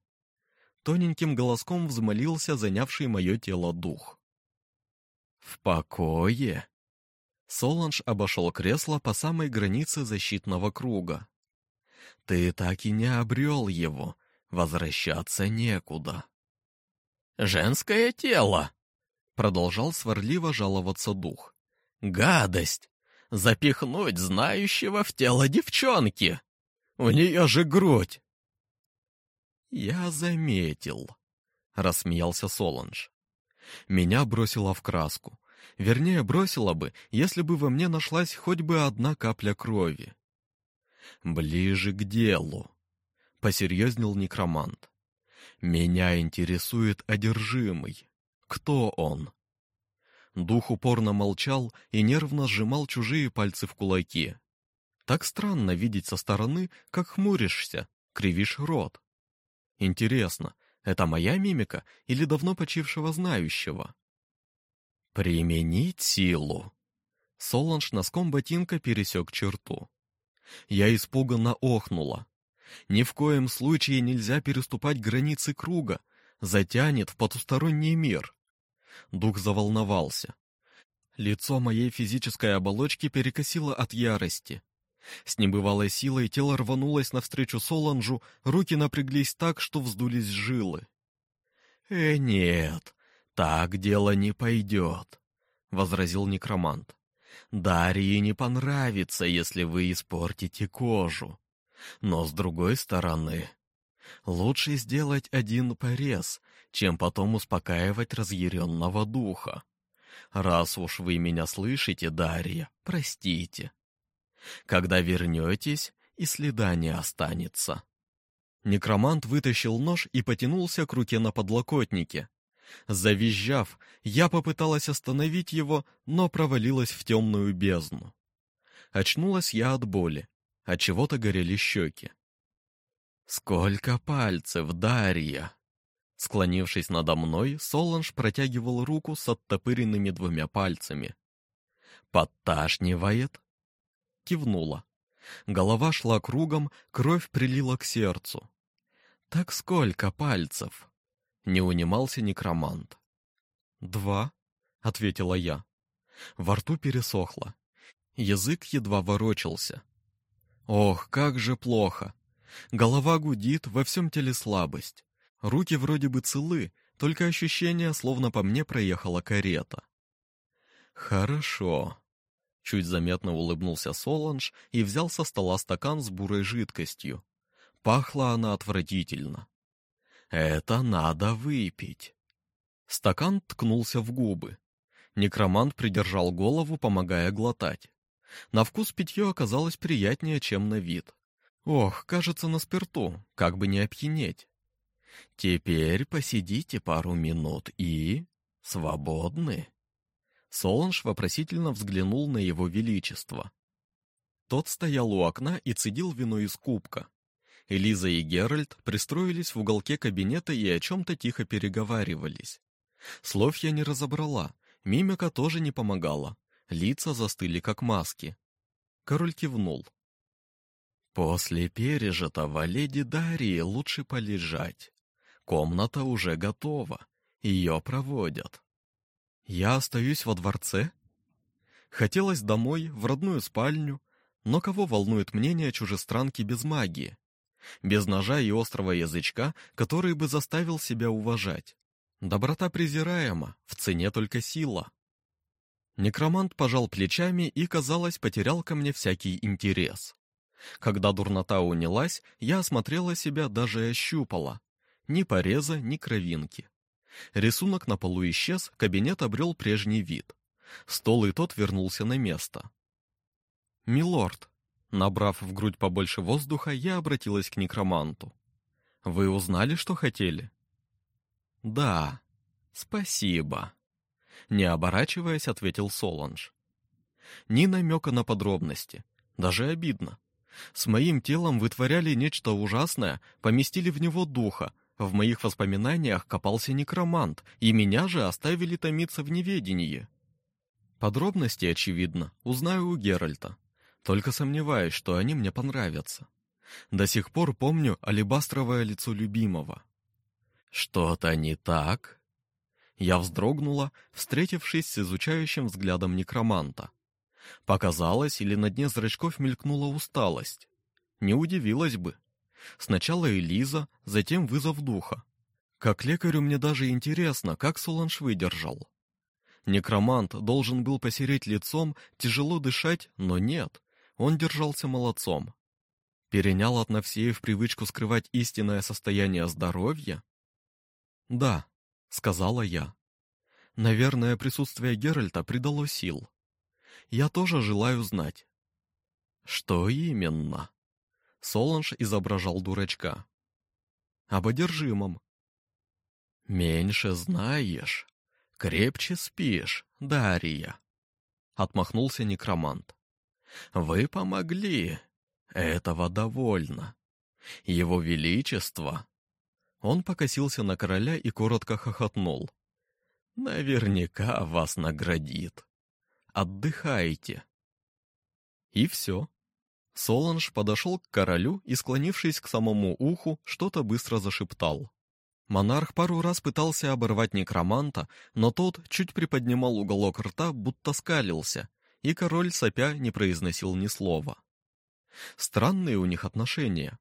Тоненьким голоском взмолился занявший мое тело дух. «В покое?» Соланж обошел кресло по самой границе защитного круга. «Ты так и не обрел его. Возвращаться некуда». «Женское тело!» — продолжал сварливо жаловаться дух. Гадость! Запихнуть знающего в тело девчонки! У нее же грудь!» «Я заметил», — рассмеялся Соланж. Меня бросило в краску. Вернее, бросила бы, если бы во мне нашлась хоть бы одна капля крови. Ближе к делу, посерьезнел некромант. Меня интересует одержимый. Кто он? Дух упорно молчал и нервно сжимал чужие пальцы в кулаки. Так странно видеть со стороны, как хмуришься, кривишь рот. Интересно, это моя мимика или давно почившего знающего? Применить силу. Соланж носком ботинка пересек черту. Я испуганно охнула. Ни в коем случае нельзя переступать границы круга, затянет в потусторонний мир. Дух заволновался. Лицо моей физической оболочки перекосило от ярости. С небывалой силой тело рванулось навстречу Соланжу, руки напряглись так, что вздулись жилы. «Э, нет, так дело не пойдет», — возразил некромант. «Дарье не понравится, если вы испортите кожу. Но с другой стороны, лучше сделать один порез, чем потом успокаивать разъяренного духа. Раз уж вы меня слышите, Дарья, простите. Когда вернетесь, и следа не останется. Некромант вытащил нож и потянулся к руке на подлокотнике. Завизжав, я попыталась остановить его, но провалилась в темную бездну. Очнулась я от боли, от чего-то горели щеки. «Сколько пальцев, Дарья!» Склонившись надо мной, Соланж протягивал руку с оттопыренными двумя пальцами. «Подташнивает?» Кивнула. Голова шла кругом, кровь прилила к сердцу. «Так сколько пальцев?» Не унимался некромант. «Два», — ответила я. Во рту пересохло. Язык едва ворочался. Ох, как же плохо. Голова гудит, во всем теле слабость. Руки вроде бы целы, только ощущение, словно по мне проехала карета. Хорошо. Чуть заметно улыбнулся Соланж и взял со стола стакан с бурой жидкостью. Пахла она отвратительно. Это надо выпить. Стакан ткнулся в губы. Некромант придержал голову, помогая глотать. На вкус питье оказалось приятнее, чем на вид. Ох, кажется, на спирту, как бы не опьянеть. Теперь посидите пару минут и... свободны. Соланж вопросительно взглянул на его величество. Тот стоял у окна и цедил вино из кубка. Элиза и Геральт пристроились в уголке кабинета и о чем-то тихо переговаривались. Слов я не разобрала, мимика тоже не помогала. Лица застыли, как маски. Король кивнул. «После пережитого леди Дарии лучше полежать. Комната уже готова. Ее проводят. Я остаюсь во дворце?» Хотелось домой, в родную спальню, но кого волнует мнение чужестранки без магии? Без ножа и острого язычка, который бы заставил себя уважать. Доброта презираема, в цене только сила. Некромант пожал плечами и, казалось, потерял ко мне всякий интерес. Когда дурнота унялась, я осмотрела себя, даже ощупала. Ни пореза, ни кровинки. Рисунок на полу исчез, кабинет обрел прежний вид. Стол и тот вернулся на место. «Милорд», набрав в грудь побольше воздуха, я обратилась к некроманту. «Вы узнали, что хотели?» «Да, спасибо», не оборачиваясь, ответил Соланж. Ни намека на подробности. Даже обидно. С моим телом вытворяли нечто ужасное, поместили в него духа. В моих воспоминаниях копался некромант, и меня же оставили томиться в неведении. Подробности, очевидно, узнаю у Геральта. Только сомневаюсь, что они мне понравятся. До сих пор помню алебастровое лицо любимого. «Что-то не так?» Я вздрогнула, встретившись с изучающим взглядом некроманта. Показалось, или на дне зрачков мелькнула усталость. Не удивилась бы. Сначала Элиза, затем вызов духа. Как лекарю мне даже интересно, как Соланж выдержал. Некромант должен был посереть лицом, тяжело дышать, но нет, он держался молодцом. Перенял от Навсеев привычку скрывать истинное состояние здоровья? Да, сказала я. Наверное, присутствие Геральта придало сил. Я тоже желаю знать. Что именно? Соланж изображал дурачка. Об одержимом. Меньше знаешь, крепче спишь, Дарья. Отмахнулся некромант. Вы помогли. Этого довольно. Его Величество. Он покосился на короля и коротко хохотнул. Наверняка вас наградит. Отдыхайте. И все. Соланж подошел к королю и, склонившись к самому уху, что-то быстро зашептал. Монарх пару раз пытался оборвать некроманта, но тот чуть приподнимал уголок рта, будто скалился, и король сопя не произносил ни слова. Странные у них отношения.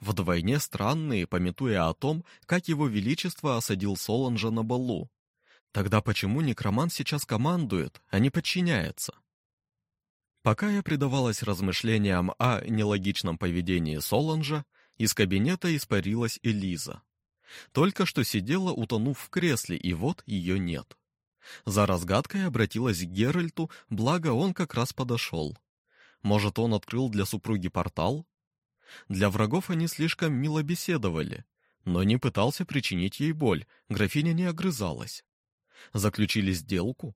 Вдвойне странные, пометуя о том, как его величество осадил Соланжа на балу. Тогда почему некромант сейчас командует, а не подчиняется? Пока я предавалась размышлениям о нелогичном поведении Соланжа, из кабинета испарилась Элиза. Только что сидела, утонув в кресле, и вот ее нет. За разгадкой обратилась к Геральту, благо он как раз подошел. Может, он открыл для супруги портал? Для врагов они слишком мило беседовали, но не пытался причинить ей боль, графиня не огрызалась. Заключили сделку?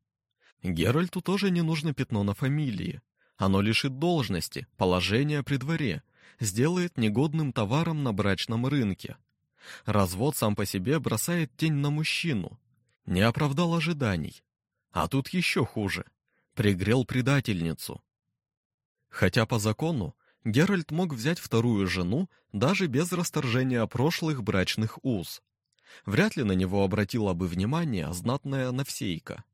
Геральту тоже не нужно пятно на фамилии. Оно лишит должности, положения при дворе, сделает негодным товаром на брачном рынке. Развод сам по себе бросает тень на мужчину. Не оправдал ожиданий. А тут еще хуже. Пригрел предательницу. Хотя по закону Геральт мог взять вторую жену даже без расторжения прошлых брачных уз. Вряд ли на него обратила бы внимание знатная Навсейка.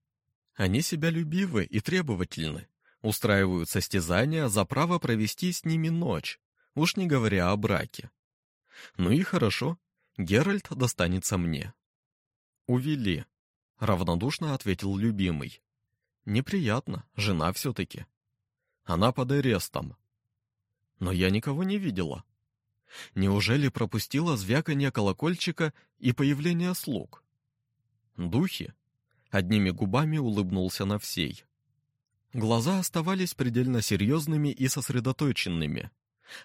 Они себя любивы и требовательны, устраивают состязания за право провести с ними ночь, уж не говоря о браке. Ну и хорошо, Геральт достанется мне. Увели, равнодушно ответил любимый. Неприятно, жена все-таки. Она под арестом. Но я никого не видела. Неужели пропустила звяканье колокольчика и появление слуг? Духи? Одними губами улыбнулся на всей. Глаза оставались предельно серьезными и сосредоточенными.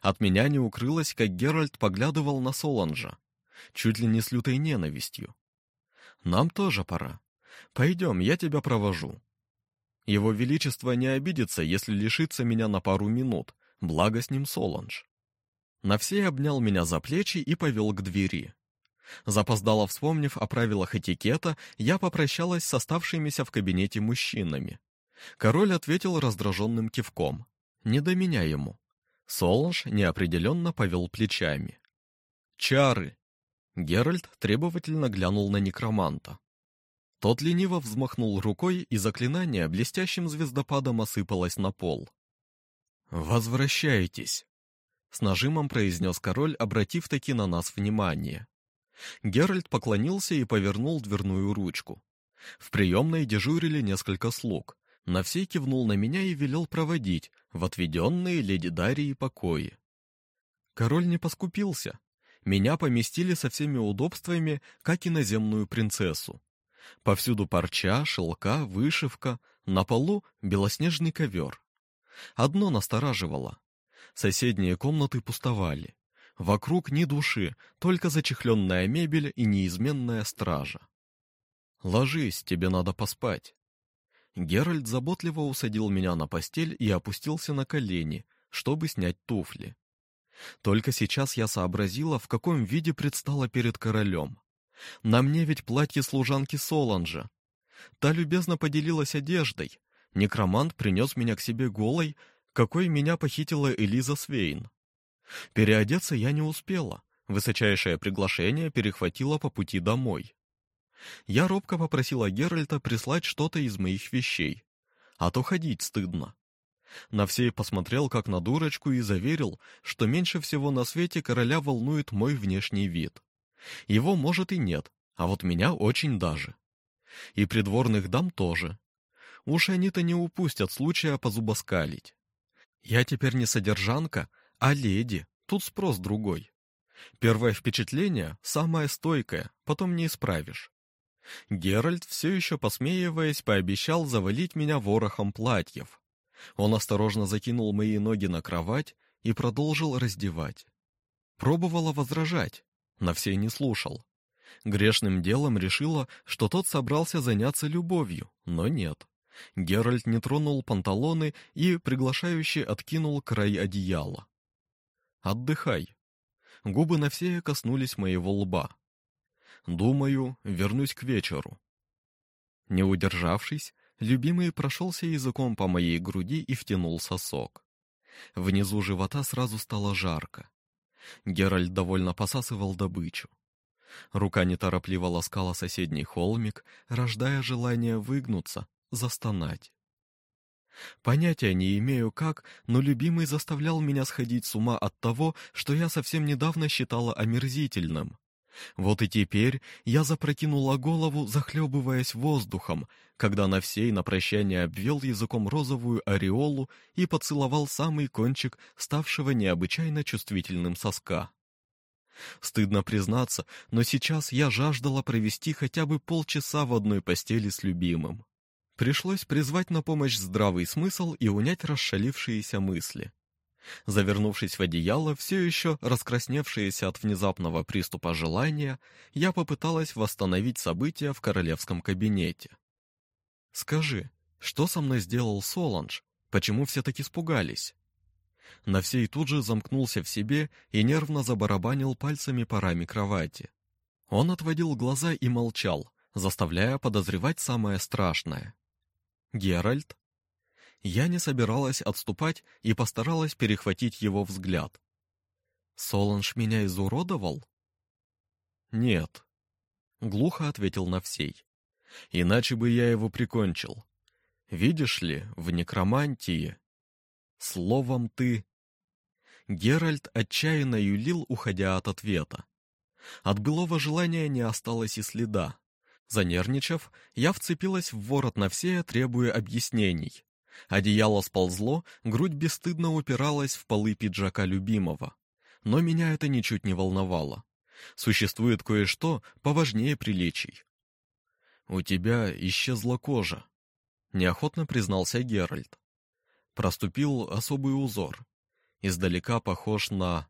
От меня не укрылось, как Геральт поглядывал на Соланжа, чуть ли не с лютой ненавистью. Нам тоже пора. Пойдем, я тебя провожу. Его величество не обидится, если лишится меня на пару минут, благо с ним Соланж. Навсей обнял меня за плечи и повел к двери. Запоздало вспомнив о правилах этикета, я попрощалась с оставшимися в кабинете мужчинами. Король ответил раздраженным кивком. Не до меня ему. Соланж неопределенно повел плечами. «Чары!» Геральт требовательно глянул на некроманта. Тот лениво взмахнул рукой, и заклинание блестящим звездопадом осыпалось на пол. «Возвращайтесь!» с нажимом произнес король, обратив таки на нас внимание. Геральт поклонился и повернул дверную ручку. В приемной дежурили несколько слуг. На все кивнул на меня и велел проводить в отведенные леди Дарии покои. Король не поскупился. Меня поместили со всеми удобствами, как и наземную принцессу. Повсюду парча, шелка, вышивка, на полу белоснежный ковер. Одно настораживало. Соседние комнаты пустовали. Вокруг ни души, только зачехленная мебель и неизменная стража. «Ложись, тебе надо поспать». Геральт заботливо усадил меня на постель и опустился на колени, чтобы снять туфли. Только сейчас я сообразила, в каком виде предстала перед королем. На мне ведь платье служанки Соланжа. Та любезно поделилась одеждой. Некромант принес меня к себе голой, какой меня похитила Элиза Свейн. Переодеться я не успела. Высочайшее приглашение перехватило по пути домой. Я робко попросила Геральта прислать что-то из моих вещей, а то ходить стыдно. Навсей посмотрел как на дурочку и заверил, что меньше всего на свете короля волнует мой внешний вид. Его, может, и нет, а вот меня очень даже. И придворных дам тоже. Уж они-то не упустят случая позубоскалить. Я теперь не содержанка, а леди. Тут спрос другой. Первое впечатление самое стойкое, потом не исправишь. Геральт, все еще посмеиваясь, пообещал завалить меня ворохом платьев. Он осторожно закинул мои ноги на кровать и продолжил раздевать. Пробовала возражать, на все не слушал. Грешным делом решила, что тот собрался заняться любовью, но нет. Геральт не тронул панталоны и приглашающе откинул край одеяла. «Отдыхай». Губы на все коснулись моего лба. Думаю, вернусь к вечеру. Не удержавшись, любимый прошелся языком по моей груди и втянул сосок. Внизу живота сразу стало жарко. Геральт довольно посасывал добычу. Рука неторопливо ласкала соседний холмик, рождая желание выгнуться, застонать. Понятия не имею как, но любимый заставлял меня сходить с ума от того, что я совсем недавно считала омерзительным. Вот и теперь я запрокинула голову, захлебываясь воздухом, когда на всей на прощание обвел языком розовую ореолу и поцеловал самый кончик ставшего необычайно чувствительным соска. Стыдно признаться, но сейчас я жаждала провести хотя бы полчаса в одной постели с любимым. Пришлось призвать на помощь здравый смысл и унять расшалившиеся мысли. Завернувшись в одеяло, все еще раскрасневшееся от внезапного приступа желания, я попыталась восстановить события в королевском кабинете. «Скажи, что со мной сделал Соланж? Почему все так испугались?» На всей тут же замкнулся в себе и нервно забарабанил пальцами по раме кровати. Он отводил глаза и молчал, заставляя подозревать самое страшное. «Геральт?» Я не собиралась отступать и постаралась перехватить его взгляд. «Соланж меня изуродовал?» «Нет», — глухо ответил Навсей. «Иначе бы я его прикончил. Видишь ли, в некромантии...» «Словом, ты...» Геральт отчаянно юлил, уходя от ответа. От былого желания не осталось и следа. Занервничав, я вцепилась в ворот Навсея, требуя объяснений. Одеяло сползло, грудь бесстыдно упиралась в полы пиджака любимого. Но меня это ничуть не волновало. Существует кое-что поважнее приличий. «У тебя исчезла кожа», — неохотно признался Геральт. Проступил особый узор. Издалека похож на...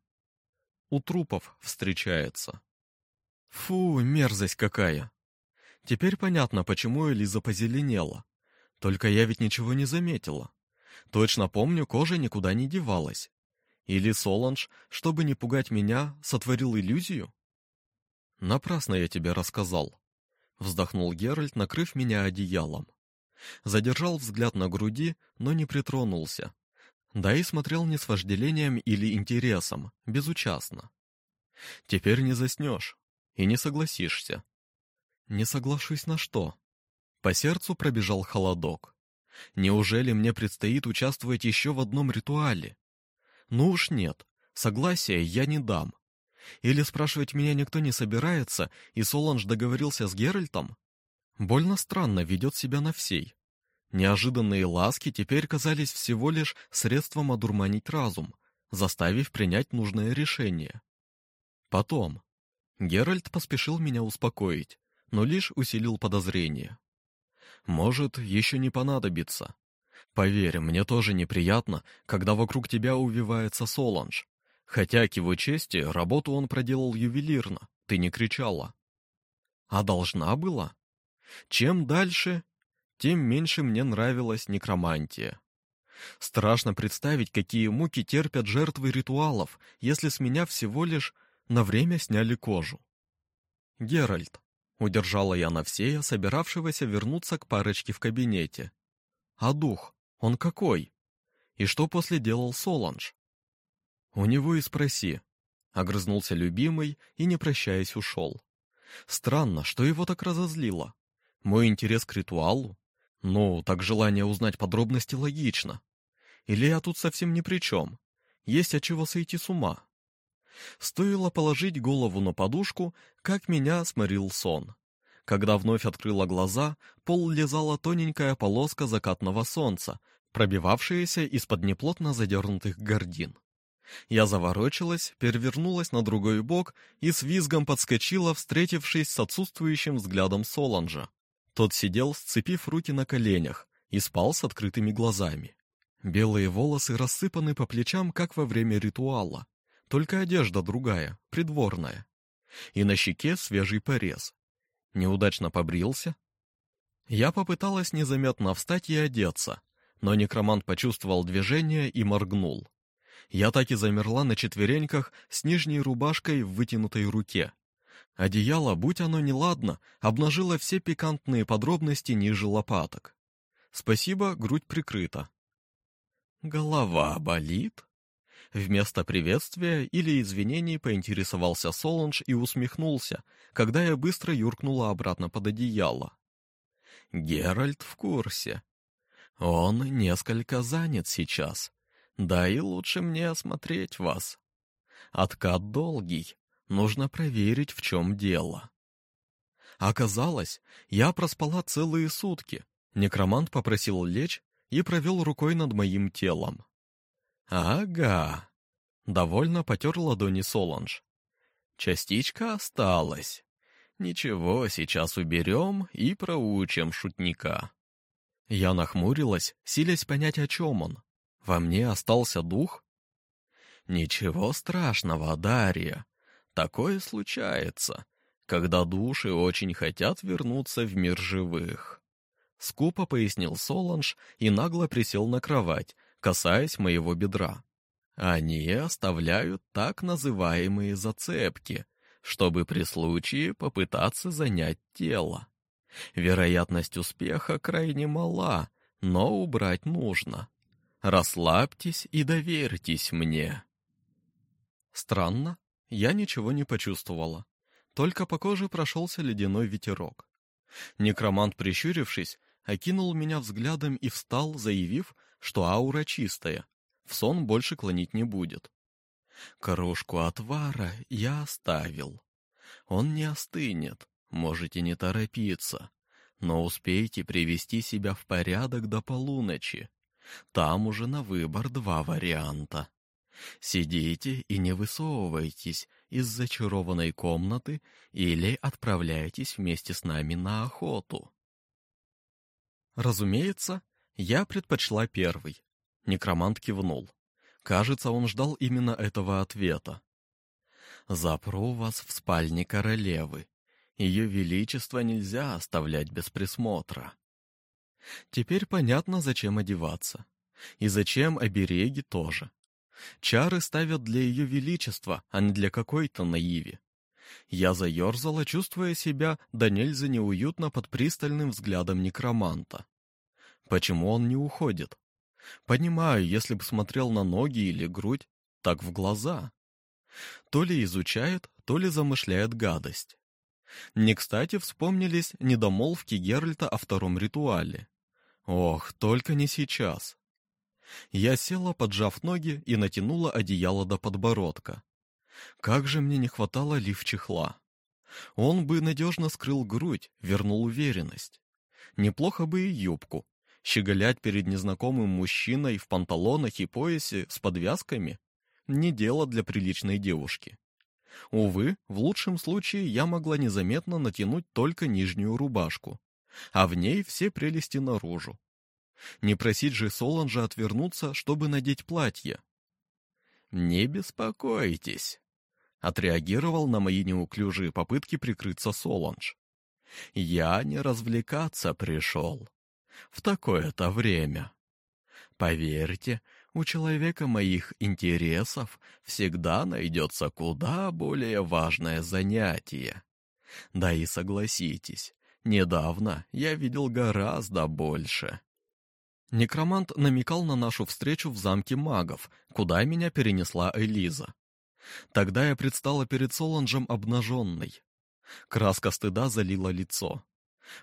У трупов встречается. Фу, мерзость какая! Теперь понятно, почему Элиза позеленела. Только я ведь ничего не заметила. Точно помню, кожа никуда не девалась. Или Соланж, чтобы не пугать меня, сотворил иллюзию? Напрасно я тебе рассказал. Вздохнул Геральт, накрыв меня одеялом. Задержал взгляд на груди, но не притронулся. Да и смотрел не с вожделением или интересом, безучастно. Теперь не заснешь и не согласишься. Не соглашусь на что? По сердцу пробежал холодок. Неужели мне предстоит участвовать еще в одном ритуале? Ну уж нет, согласия я не дам. Или спрашивать меня никто не собирается, и Соланж договорился с Геральтом? Больно странно ведет себя на всей. Неожиданные ласки теперь казались всего лишь средством одурманить разум, заставив принять нужное решение. Потом. Геральт поспешил меня успокоить, но лишь усилил подозрение. Может, еще не понадобится. Поверь, мне тоже неприятно, когда вокруг тебя увивается Соланж. Хотя, к его чести, работу он проделал ювелирно, ты не кричала. А должна была? Чем дальше, тем меньше мне нравилась некромантия. Страшно представить, какие муки терпят жертвы ритуалов, если с меня всего лишь на время сняли кожу. Геральт, Удержала я Навсея, собиравшегося вернуться к парочке в кабинете. А дух, он какой? И что после делал Соланж? У него и спроси. Огрызнулся любимый и, не прощаясь, ушел. Странно, что его так разозлило. Мой интерес к ритуалу? Ну, так желание узнать подробности логично. Или я тут совсем ни при чем? Есть от чего сойти с ума. Стоило положить голову на подушку, как меня сморил сон. Когда вновь открыла глаза, пол лизала тоненькая полоска закатного солнца, пробивавшаяся из-под неплотно задернутых гордин. Я заворочилась, перевернулась на другой бок и с визгом подскочила, встретившись с отсутствующим взглядом Соланжа. Тот сидел, сцепив руки на коленях, и спал с открытыми глазами. Белые волосы рассыпаны по плечам, как во время ритуала. Только одежда другая, придворная. И на щеке свежий порез. Неудачно побрился. Я попыталась незаметно встать и одеться, но некромант почувствовал движение и моргнул. Я так и замерла на четвереньках с нижней рубашкой в вытянутой руке. Одеяло, будь оно неладно, обнажило все пикантные подробности ниже лопаток. Спасибо, грудь прикрыта. Голова болит? Вместо приветствия или извинений поинтересовался Солонж и усмехнулся, когда я быстро юркнула обратно под одеяло. Геральт в курсе. Он несколько занят сейчас, да и лучше мне осмотреть вас. Откат долгий, нужно проверить, в чем дело. Оказалось, я проспала целые сутки. Некромант попросил лечь и провел рукой над моим телом. «Ага», — довольно потер ладони Соланж. «Частичка осталась. Ничего, сейчас уберем и проучим шутника». Я нахмурилась, силясь понять, о чем он. Во мне остался дух? Ничего страшного, Дарья. Такое случается, когда души очень хотят вернуться в мир живых. Скупо пояснил Соланж и нагло присел на кровать, касаясь моего бедра. Они оставляют так называемые зацепки, чтобы при случае попытаться занять тело. Вероятность успеха крайне мала, но убрать нужно. Расслабьтесь и доверьтесь мне. Странно, я ничего не почувствовала. Только по коже прошелся ледяной ветерок. Некромант, прищурившись, окинул меня взглядом и встал, заявив, что аура чистая, в сон больше клонить не будет. Кружку отвара я оставил. Он не остынет, можете не торопиться, но успейте привести себя в порядок до полуночи. Там уже на выбор два варианта. Сидите и не высовывайтесь из зачарованной комнаты или отправляйтесь вместе с нами на охоту. Разумеется, я предпочла первый. Некромант кивнул. Кажется, он ждал именно этого ответа. Запру вас в спальне королевы. Ее величество нельзя оставлять без присмотра. Теперь понятно, зачем одеваться. И зачем обереги тоже. Чары ставят для ее величества, а не для какой-то наиви. Я заерзала, чувствуя себя да нельзя неуютно под пристальным взглядом некроманта. Почему он не уходит? Понимаю, если бы смотрел на ноги или грудь, так в глаза. То ли изучает, то ли замышляет гадость. Не кстати вспомнились недомолвки Геральта о втором ритуале. Ох, только не сейчас. Я села, поджав ноги, и натянула одеяло до подбородка. Как же мне не хватало лиф-чехла. Он бы надежно скрыл грудь, вернул уверенность. Неплохо бы и юбку. Щеголять перед незнакомым мужчиной в панталонах и поясе с подвязками — не дело для приличной девушки. Увы, в лучшем случае я могла незаметно натянуть только нижнюю рубашку, а в ней все прелести наружу. Не просить же Соланжа отвернуться, чтобы надеть платье. «Не беспокойтесь», — отреагировал на мои неуклюжие попытки прикрыться Соланж. «Я не развлекаться пришел. В такое-то время. Поверьте, у человека моих интересов всегда найдется куда более важное занятие. Да и согласитесь, недавно я видел гораздо больше. Некромант намекал на нашу встречу в замке магов, куда меня перенесла Элиза. Тогда я предстала перед Соланжем обнаженной. Краска стыда залила лицо.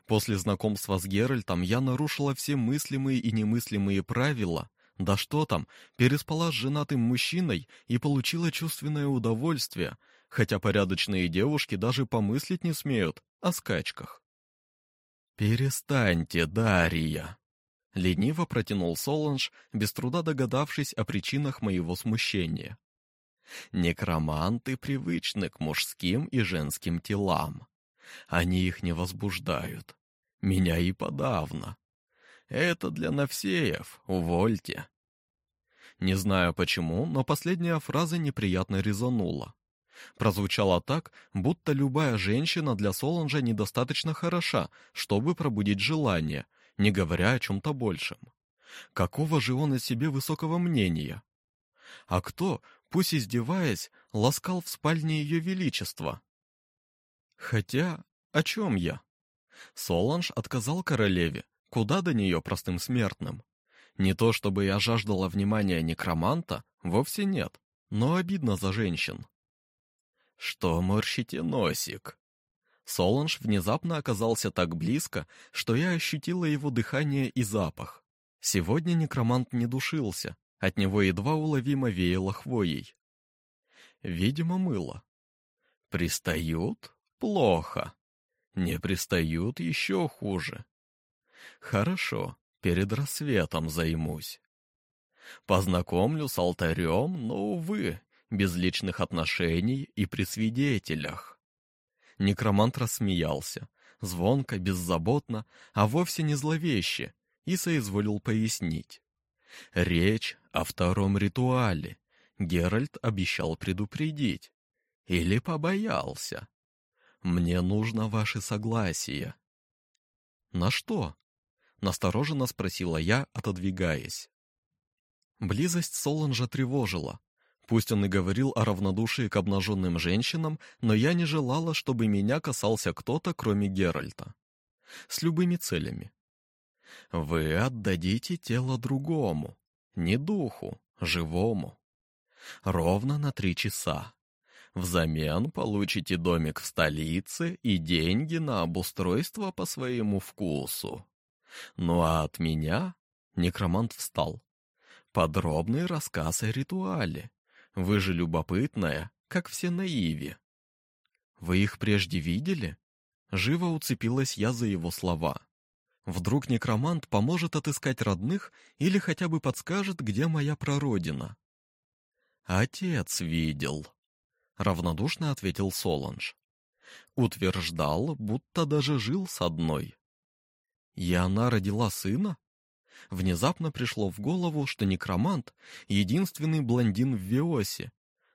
После знакомства с Геральтом я нарушила все мыслимые и немыслимые правила, да что там, переспала с женатым мужчиной и получила чувственное удовольствие, хотя порядочные девушки даже помыслить не смеют о скачках. «Перестаньте, Дарья!» Лениво протянул Соланж, без труда догадавшись о причинах моего смущения. Некроманты привычны к мужским и женским телам. Они их не возбуждают. Меня и подавно. Это для Навсеев, увольте. Не знаю почему, но последняя фраза неприятно резанула. Прозвучало так, будто любая женщина для Соланжа недостаточно хороша, чтобы пробудить желание, не говоря о чем-то большем. Какого же он о себе высокого мнения? А кто, пусть издеваясь, ласкал в спальне ее величества? Хотя, о чем я? Соланж отказал королеве, куда до нее простым смертным. Не то чтобы я жаждала внимания некроманта, вовсе нет, но обидно за женщин. Что морщите носик? Соланж внезапно оказался так близко, что я ощутила его дыхание и запах. Сегодня некромант не душился, от него едва уловимо веяло хвоей. Видимо, мыло. Пристают? Плохо. Не пристают еще хуже. Хорошо, перед рассветом займусь. Познакомлю с алтарем, но, увы, без личных отношений и при свидетелях. Некромант рассмеялся, звонко, беззаботно, а вовсе не зловеще, и соизволил пояснить. Речь о втором ритуале. Геральт обещал предупредить. Или побоялся. Мне нужно ваше согласие. На что? Настороженно спросила я, отодвигаясь. Близость Соланжа тревожила. Пусть он и говорил о равнодушии к обнаженным женщинам, но я не желала, чтобы меня касался кто-то, кроме Геральта. С любыми целями. Вы отдадите тело другому, не духу, живому. Ровно на три часа. Взамен получите домик в столице и деньги на обустройство по своему вкусу. Ну а от меня некромант встал. Подробный рассказ о ритуале. Вы же любопытная, как все наиви. Вы их прежде видели? Живо уцепилась я за его слова. Вдруг некромант поможет отыскать родных или хотя бы подскажет, где моя прародина. Отец видел, равнодушно ответил Соланж. Утверждал, будто даже жил с одной. И она родила сына? Внезапно пришло в голову, что некромант — единственный блондин в Виосе.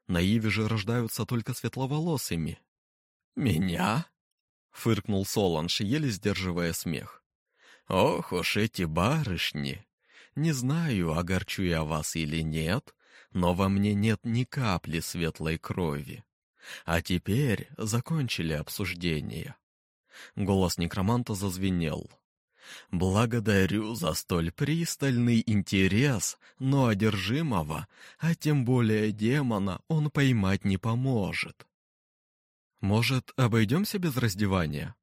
Наиве же рождаются только светловолосыми. «Меня?» — фыркнул Соланж, еле сдерживая смех. «Ох уж эти барышни! Не знаю, огорчу я вас или нет, но во мне нет ни капли светлой крови. А теперь закончили обсуждение». Голос некроманта зазвенел. Благодарю за столь пристальный интерес, но одержимого, а тем более демона, он поймать не поможет. Может, обойдемся без раздевания?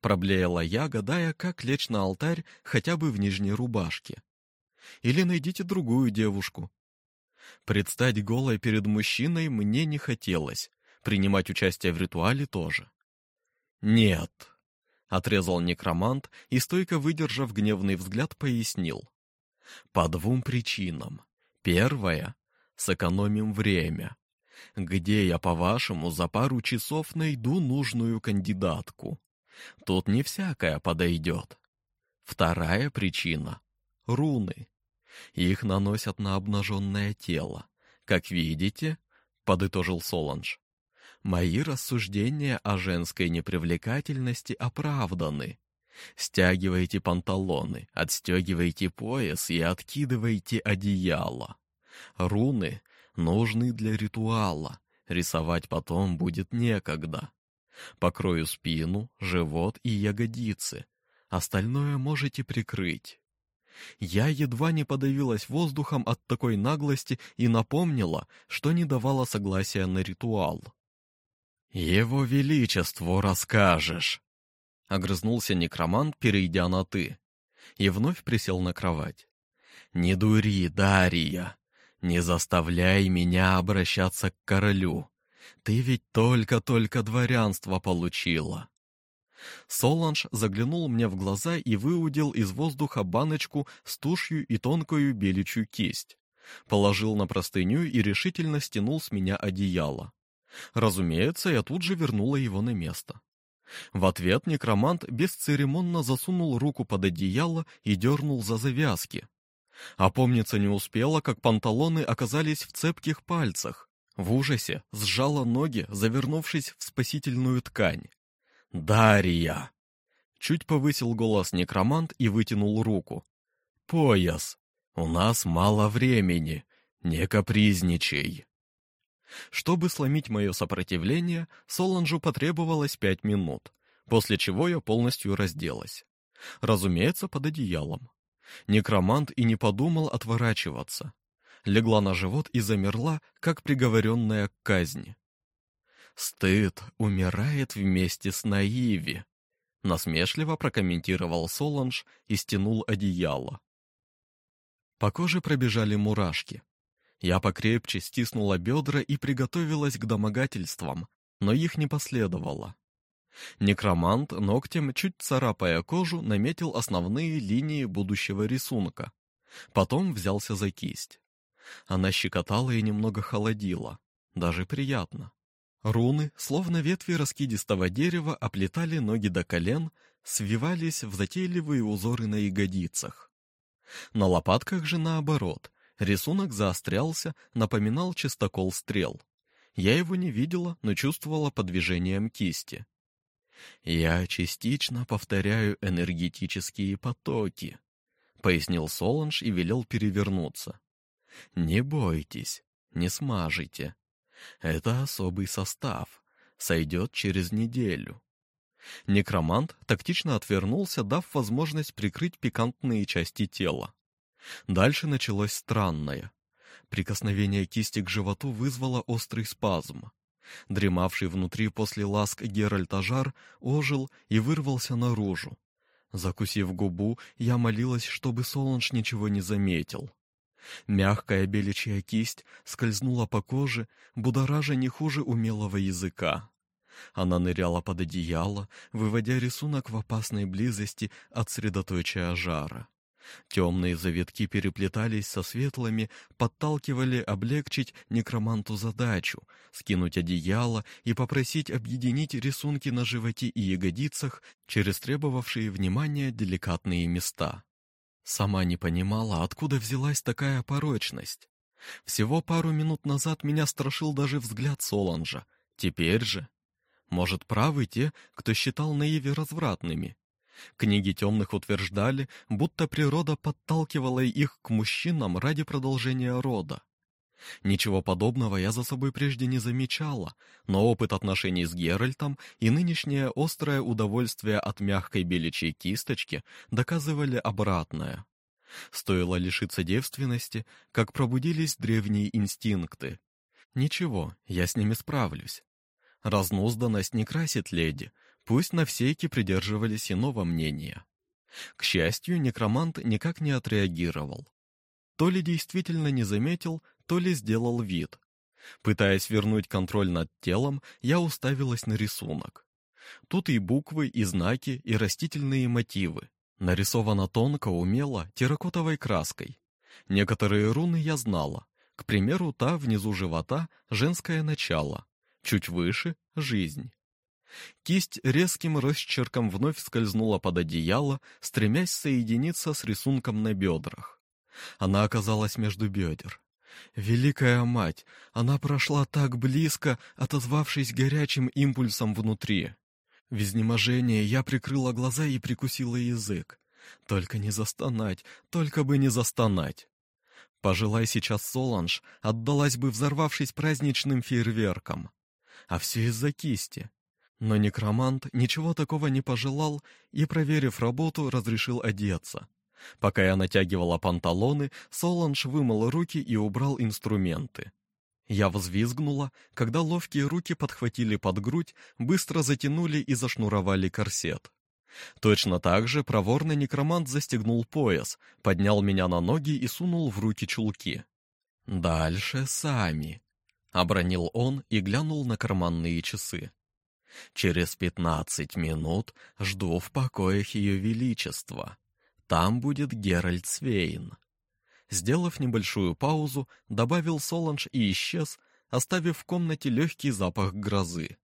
Проблеяла я, гадая, как лечь на алтарь хотя бы в нижней рубашке. Или найдите другую девушку. Предстать голой перед мужчиной мне не хотелось, принимать участие в ритуале тоже. Нет, отрезал некромант и стойко выдержав гневный взгляд, пояснил: по двум причинам. Первая сэкономим время. Где я, по-вашему, за пару часов найду нужную кандидатку? Тут не всякая подойдет. Вторая причина руны. Их наносят на обнаженное тело. Как видите, подытожил Соланж. Мои рассуждения о женской непривлекательности оправданы. Стягивайте панталоны, отстегивайте пояс и откидывайте одеяло. Руны нужны для ритуала, рисовать потом будет некогда. Покрою спину, живот и ягодицы. Остальное можете прикрыть. Я едва не подавилась воздухом от такой наглости и напомнила, что не давала согласия на ритуал. «Его Величеству расскажешь!» Огрызнулся некромант, перейдя на «ты», и вновь присел на кровать. «Не дури, Дарья! Не заставляй меня обращаться к королю! Ты ведь только-только дворянство получила!» Соланж заглянул мне в глаза и выудил из воздуха баночку с тушью и тонкую беличью кисть. Положил на простыню и решительно стянул с меня одеяло. Разумеется, я тут же вернула его на место. В ответ некромант бесцеремонно засунул руку под одеяло и дернул за завязки. Опомниться не успела, как панталоны оказались в цепких пальцах. В ужасе сжала ноги, завернувшись в спасительную ткань. «Дарья!» Чуть повысил голос некромант и вытянул руку. «Пояс! У нас мало времени. Не капризничай!» Чтобы сломить мое сопротивление, Соланжу потребовалось пять минут, после чего я полностью разделась. Разумеется, под одеялом. Некромант и не подумал отворачиваться. Легла на живот и замерла, как приговоренная к казни. «Стыд умирает вместе с наиви», — насмешливо прокомментировал Соланж и стянул одеяло. По коже пробежали мурашки. Я покрепче стиснула бедра и приготовилась к домогательствам, но их не последовало. Некромант ногтем, чуть царапая кожу, наметил основные линии будущего рисунка. Потом взялся за кисть. Она щекотала и немного холодила. Даже приятно. Руны, словно ветви раскидистого дерева, оплетали ноги до колен, свивались в затейливые узоры на ягодицах. На лопатках же наоборот, Рисунок заострялся, напоминал чистокол стрел. Я его не видела, но чувствовала по движениям кисти. «Я частично повторяю энергетические потоки», — пояснил Соланж и велел перевернуться. «Не бойтесь, не смажите. Это особый состав, сойдет через неделю». Некромант тактично отвернулся, дав возможность прикрыть пикантные части тела. Дальше началось странное. Прикосновение кисти к животу вызвало острый спазм. Дремавший внутри после ласк Геральта жар ожил и вырвался наружу. Закусив губу, я молилась, чтобы Солонж ничего не заметил. Мягкая беличья кисть скользнула по коже, будоража не хуже умелого языка. Она ныряла под одеяло, выводя рисунок в опасной близости от средоточия жара. Темные завитки переплетались со светлыми, подталкивали облегчить некроманту задачу, скинуть одеяло и попросить объединить рисунки на животе и ягодицах через требовавшие внимания деликатные места. Сама не понимала, откуда взялась такая порочность. Всего пару минут назад меня страшил даже взгляд Соланжа. Теперь же... Может, правы те, кто считал наиви развратными? Книги темных утверждали, будто природа подталкивала их к мужчинам ради продолжения рода. Ничего подобного я за собой прежде не замечала, но опыт отношений с Геральтом и нынешнее острое удовольствие от мягкой беличьей кисточки доказывали обратное. Стоило лишиться девственности, как пробудились древние инстинкты. Ничего, я с ними справлюсь. Разнузданность не красит леди, Пусть навсейки придерживались иного мнения. К счастью, некромант никак не отреагировал. То ли действительно не заметил, то ли сделал вид. Пытаясь вернуть контроль над телом, я уставилась на рисунок. Тут и буквы, и знаки, и растительные мотивы. Нарисовано тонко, умело, терракотовой краской. Некоторые руны я знала. К примеру, та внизу живота — женское начало. Чуть выше — жизнь. Кисть резким росчерком вновь скользнула под одеяло, стремясь соединиться с рисунком на бедрах. Она оказалась между бедер. Великая мать, она прошла так близко, отозвавшись горячим импульсом внутри. В изнеможении я прикрыла глаза и прикусила язык. Только не застонать, только бы не застонать. Пожелай сейчас Соланж, отдалась бы, взорвавшись праздничным фейерверком. А все из-за кисти. Но некромант ничего такого не пожелал и, проверив работу, разрешил одеться. Пока я натягивала панталоны, Соланж вымыл руки и убрал инструменты. Я взвизгнула, когда ловкие руки подхватили под грудь, быстро затянули и зашнуровали корсет. Точно так же проворный некромант застегнул пояс, поднял меня на ноги и сунул в руки чулки. «Дальше сами», — обронил он и глянул на карманные часы. Через пятнадцать минут жду в покоях Ее Величества. Там будет Геральт Свейн. Сделав небольшую паузу, добавил Соланж и исчез, оставив в комнате легкий запах грозы.